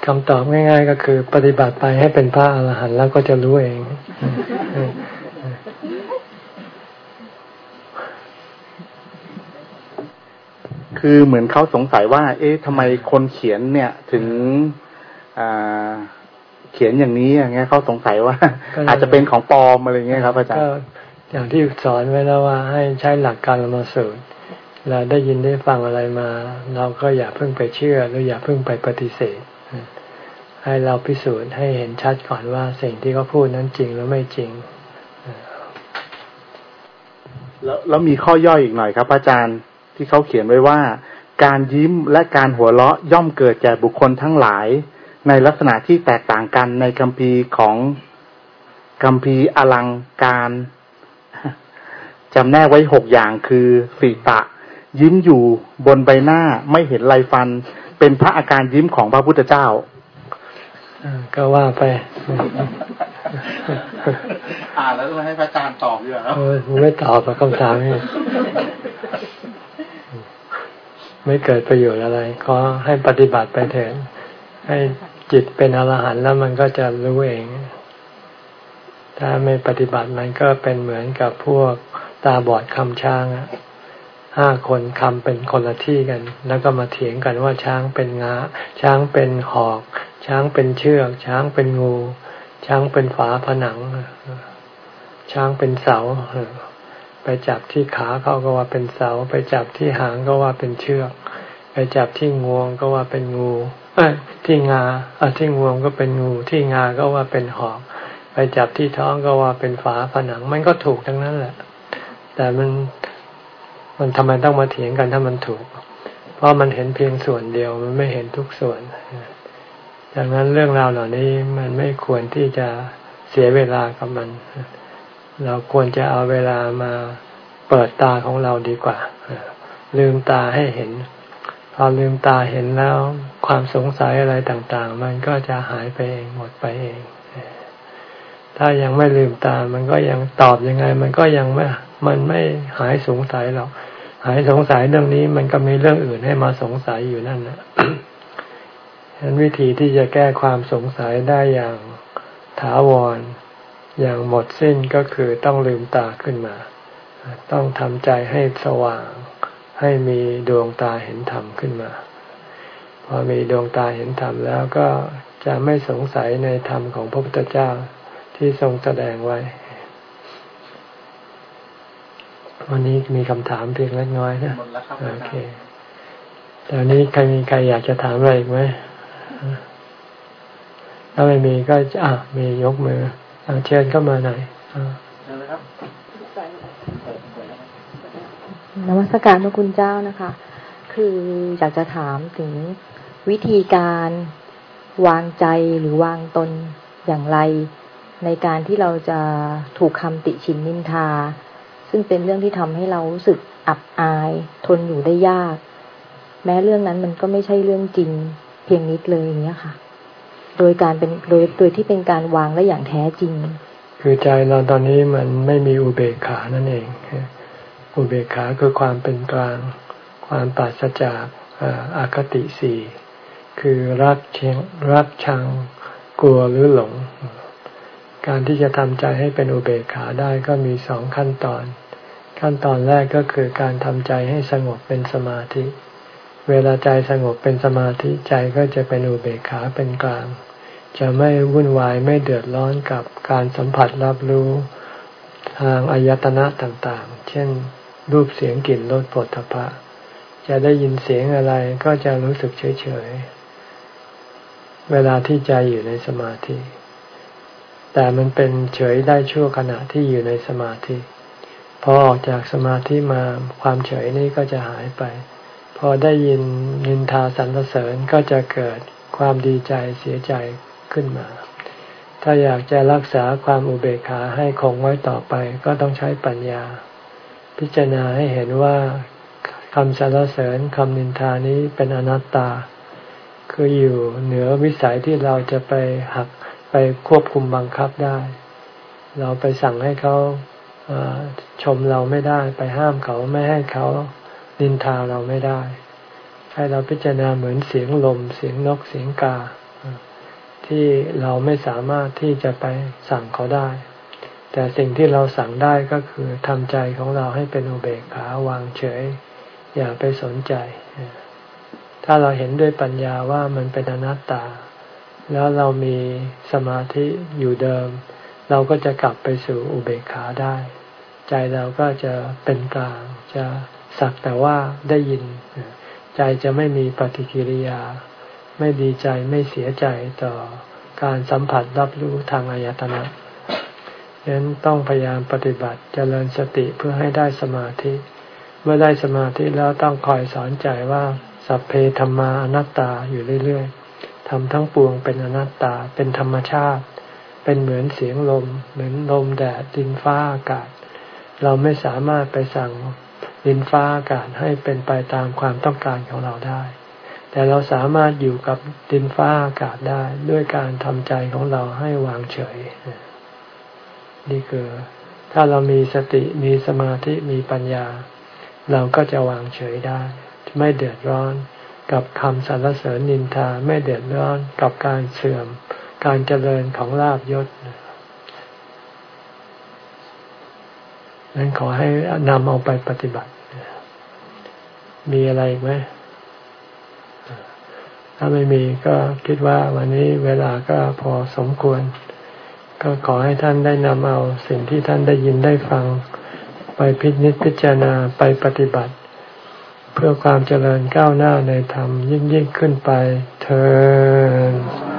คำตอบง่าย ๆ ก็คือ ปฏิบัติไปให้เป็นพระอรหันต์แล้วก็จะรู้เองคือเหมือนเขาสงสัยว่า เอ๊ะทำไมคนเขียนเนี่ยถึงเขียนอย่างนี้อย่างเงี้ยเขาสงสัยว่า อาจจะเป็นของปลอมอะไรเงี้ยครับอาจารย์อย่างที่สอนไว้แล้วว่าให้ใช้หลักการมาสูตร เราได้ยินได้ฟังอะไรมา เราก็อย่าเพิ่งไปเชื่อ หรืออย่าเพิ่งไปปฏิเสธ ให้เราพิสูจน์ให้เห็นชัดก่อนว่าสิ่งที่เขาพูดนั้นจริงหรือไม่จริง แล้วแล้วมีข้อย่อยอีกหน่อยครับ อาจารย์ที่เขาเขียนไว้ว่า การยิ้มและการหัวเราะย่อมเกิดแก่บุคคลทั้งหลาย ในลักษณะที่แตกต่างกันในคัมภีร์ของคัมภีร์อลังการจำแนกไว้หกอย่างคือสีตะ ยิ้มอยู่บนใบหน้าไม่เห็นลายฟัน เป็นพระอาการยิ้มของพระพุทธเจ้าก็ว่าไป อ่าแล้วจะให้พระอาจารย์ตอบด้วยเหรอไม่ตอบคำถามนี่ไม่เกิดประโยชน์อะไร ก็ให้ปฏิบัติไปเถิดให้จิตเป็นอรหันต์แล้วมันก็จะรู้เอง ถ้าไม่ปฏิบัติมันก็เป็นเหมือนกับพวกตาบอดคำช้างอะ ห้าคนคำเป็นคนละที่กัน แล้วก็มาเถียงกันว่าช้างเป็นงา ช้างเป็นหอก ช้างเป็นเชือก ช้างเป็นงู ช้างเป็นฝาผนัง ช้างเป็นเสา ไปจับที่ขาเขาก็ว่าเป็นเสา ไปจับที่หางก็ว่าเป็นเชือก ไปจับที่งวงก็ว่าเป็นงูเอ้ที่งาอที่งวงก็เป็นงู ที่งาก็ว่าเป็นหอก ไปจับที่ท้องก็ว่าเป็นฝาผนัง มันก็ถูกทั้งนั้นแหละ แต่มัน มันทำไมต้องมาเถียงกันถ้ามันถูก เพราะมันเห็นเพียงส่วนเดียว มันไม่เห็นทุกส่วน ดังนั้นเรื่องราวเหล่านี้มันไม่ควรที่จะเสียเวลากับมัน เราควรจะเอาเวลามาเปิดตาของเราดีกว่า ลืมตาให้เห็น พอลืมตาเห็นแล้ว ความสงสัยอะไรต่าง ๆ มันก็จะหายไปเองหมดไปเอง ถ้ายังไม่ลืมตา มันก็ยังตอบยังไง มันก็ยังไม่ มันไม่หายสงสัยหรอก หายสงสัยเรื่องนี้ มันก็มีเรื่องอื่นให้มาสงสัยอยู่นั่นนะฉะนั้นวิธีที่จะแก้ความสงสัยได้อย่างถาวร อย่างหมดสิ้นก็คือต้องลืมตาขึ้นมา ต้องทำใจให้สว่าง ให้มีดวงตาเห็นธรรมขึ้นมา พอมีดวงตาเห็นธรรมแล้วก็จะไม่สงสัยในธรรมของพระพุทธเจ้าที่ทรงแสดงไว้ วันนี้มีคำถามเพียงเล็กน้อยนะโอเคตอนนี้ใครมีใครอยากจะถามอะไรอีกไหมถ้าไม่มีก็อะมียกมือเชิญเข้ามาหน่อยนวัตการพระคุณเจ้านะคะ คืออยากจะถามถึงวิธีการวางใจหรือวางตนอย่างไร ในการที่เราจะถูกคำติชินนินทา ซึ่งเป็นเรื่องที่ทำให้เรารู้สึกอับอาย ทนอยู่ได้ยาก แม้เรื่องนั้นมันก็ไม่ใช่เรื่องจริงเพียงนิดเลยอย่างนี้ค่ะ โดยการเป็นโดยโดยที่เป็นการวางและอย่างแท้จริง คือใจเราตอนนี้มันไม่มีอุเบกขานั่นเอง อุเบกขาคือความเป็นกลาง ความปราศจากอาคติสี่คือรักเชียงรักชังกลัวหรือหลง การที่จะทำใจให้เป็นอุเบกขาได้ก็มีสองขั้นตอน ขั้นตอนแรกก็คือการทำใจให้สงบเป็นสมาธิ เวลาใจสงบเป็นสมาธิใจก็จะเป็นอุเบกขาเป็นกลาง จะไม่วุ่นวายไม่เดือดร้อนกับการสัมผัสรับรู้ทางอายตนะต่างๆ เช่น รูปเสียงกลิ่นรสผลทพะ จะได้ยินเสียงอะไรก็จะรู้สึกเฉยๆ เวลาที่ใจอยู่ในสมาธิ แต่มันเป็นเฉยได้ชั่วขณะที่อยู่ในสมาธิ พอออกจากสมาธิมาความเฉยนี้ก็จะหายไป พอได้ยินนินทาสรรเสริญก็จะเกิดความดีใจเสียใจขึ้นมา ถ้าอยากจะรักษาความอุเบกขาให้คงไว้ต่อไปก็ต้องใช้ปัญญา พิจารณาให้เห็นว่าคำสรรเสริญคำนินทานี้เป็นอนัตตา คืออยู่เหนือวิสัยที่เราจะไปหักไปควบคุมบังคับได้ เราไปสั่งให้เขา ชมเราไม่ได้ ไปห้ามเขาไม่ให้เขานินทาเราไม่ได้ ให้เราพิจารณาเหมือนเสียงลม เสียงนกเสียงกา ที่เราไม่สามารถที่จะไปสั่งเขาได้ แต่สิ่งที่เราสั่งได้ก็คือทำใจของเราให้เป็นอุเบกขาวางเฉย อย่าไปสนใจ ถ้าเราเห็นด้วยปัญญาว่ามันเป็นอนัตตา แล้วเรามีสมาธิอยู่เดิม เราก็จะกลับไปสู่อุเบกขาได้ ใจเราก็จะเป็นกลาง จะสักแต่ว่าได้ยิน ใจจะไม่มีปฏิกิริยา ไม่ดีใจไม่เสียใจต่อการสัมผัสรับรู้ทางอายตนะฉะนั้นต้องพยายามปฏิบัติเจริญสติเพื่อให้ได้สมาธิ เมื่อได้สมาธิแล้วต้องคอยสอนใจว่าสัพเพธรรมาอนัตตาอยู่เรื่อยๆทำทั้งปวงเป็นอนัตตาเป็นธรรมชาติ เป็นเหมือนเสียงลม เหมือนลมแดดดินฟ้าอากาศ เราไม่สามารถไปสั่งดินฟ้าอากาศให้เป็นไปตามความต้องการของเราได้ แต่เราสามารถอยู่กับดินฟ้าอากาศได้ด้วยการทำใจของเราให้วางเฉย นี่คือถ้าเรามีสติมีสมาธิมีปัญญา เราก็จะวางเฉยได้ ไม่เดือดร้อนกับคำสรรเสริญนินทาไม่เดือดร้อนกับการเสื่อม การเจริญของลาบยศนั้นขอให้นำเอาไปปฏิบัติ มีอะไรไหม ถ้าไม่มีก็คิดว่าวันนี้เวลาก็พอสมควร ก็ขอให้ท่านได้นำเอาสิ่งที่ท่านได้ยินได้ฟัง ไปพิจิตพิจารณาไปปฏิบัติ เพื่อความเจริญก้าวหน้าในธรรมยิ่งยิ่งขึ้นไปเธอ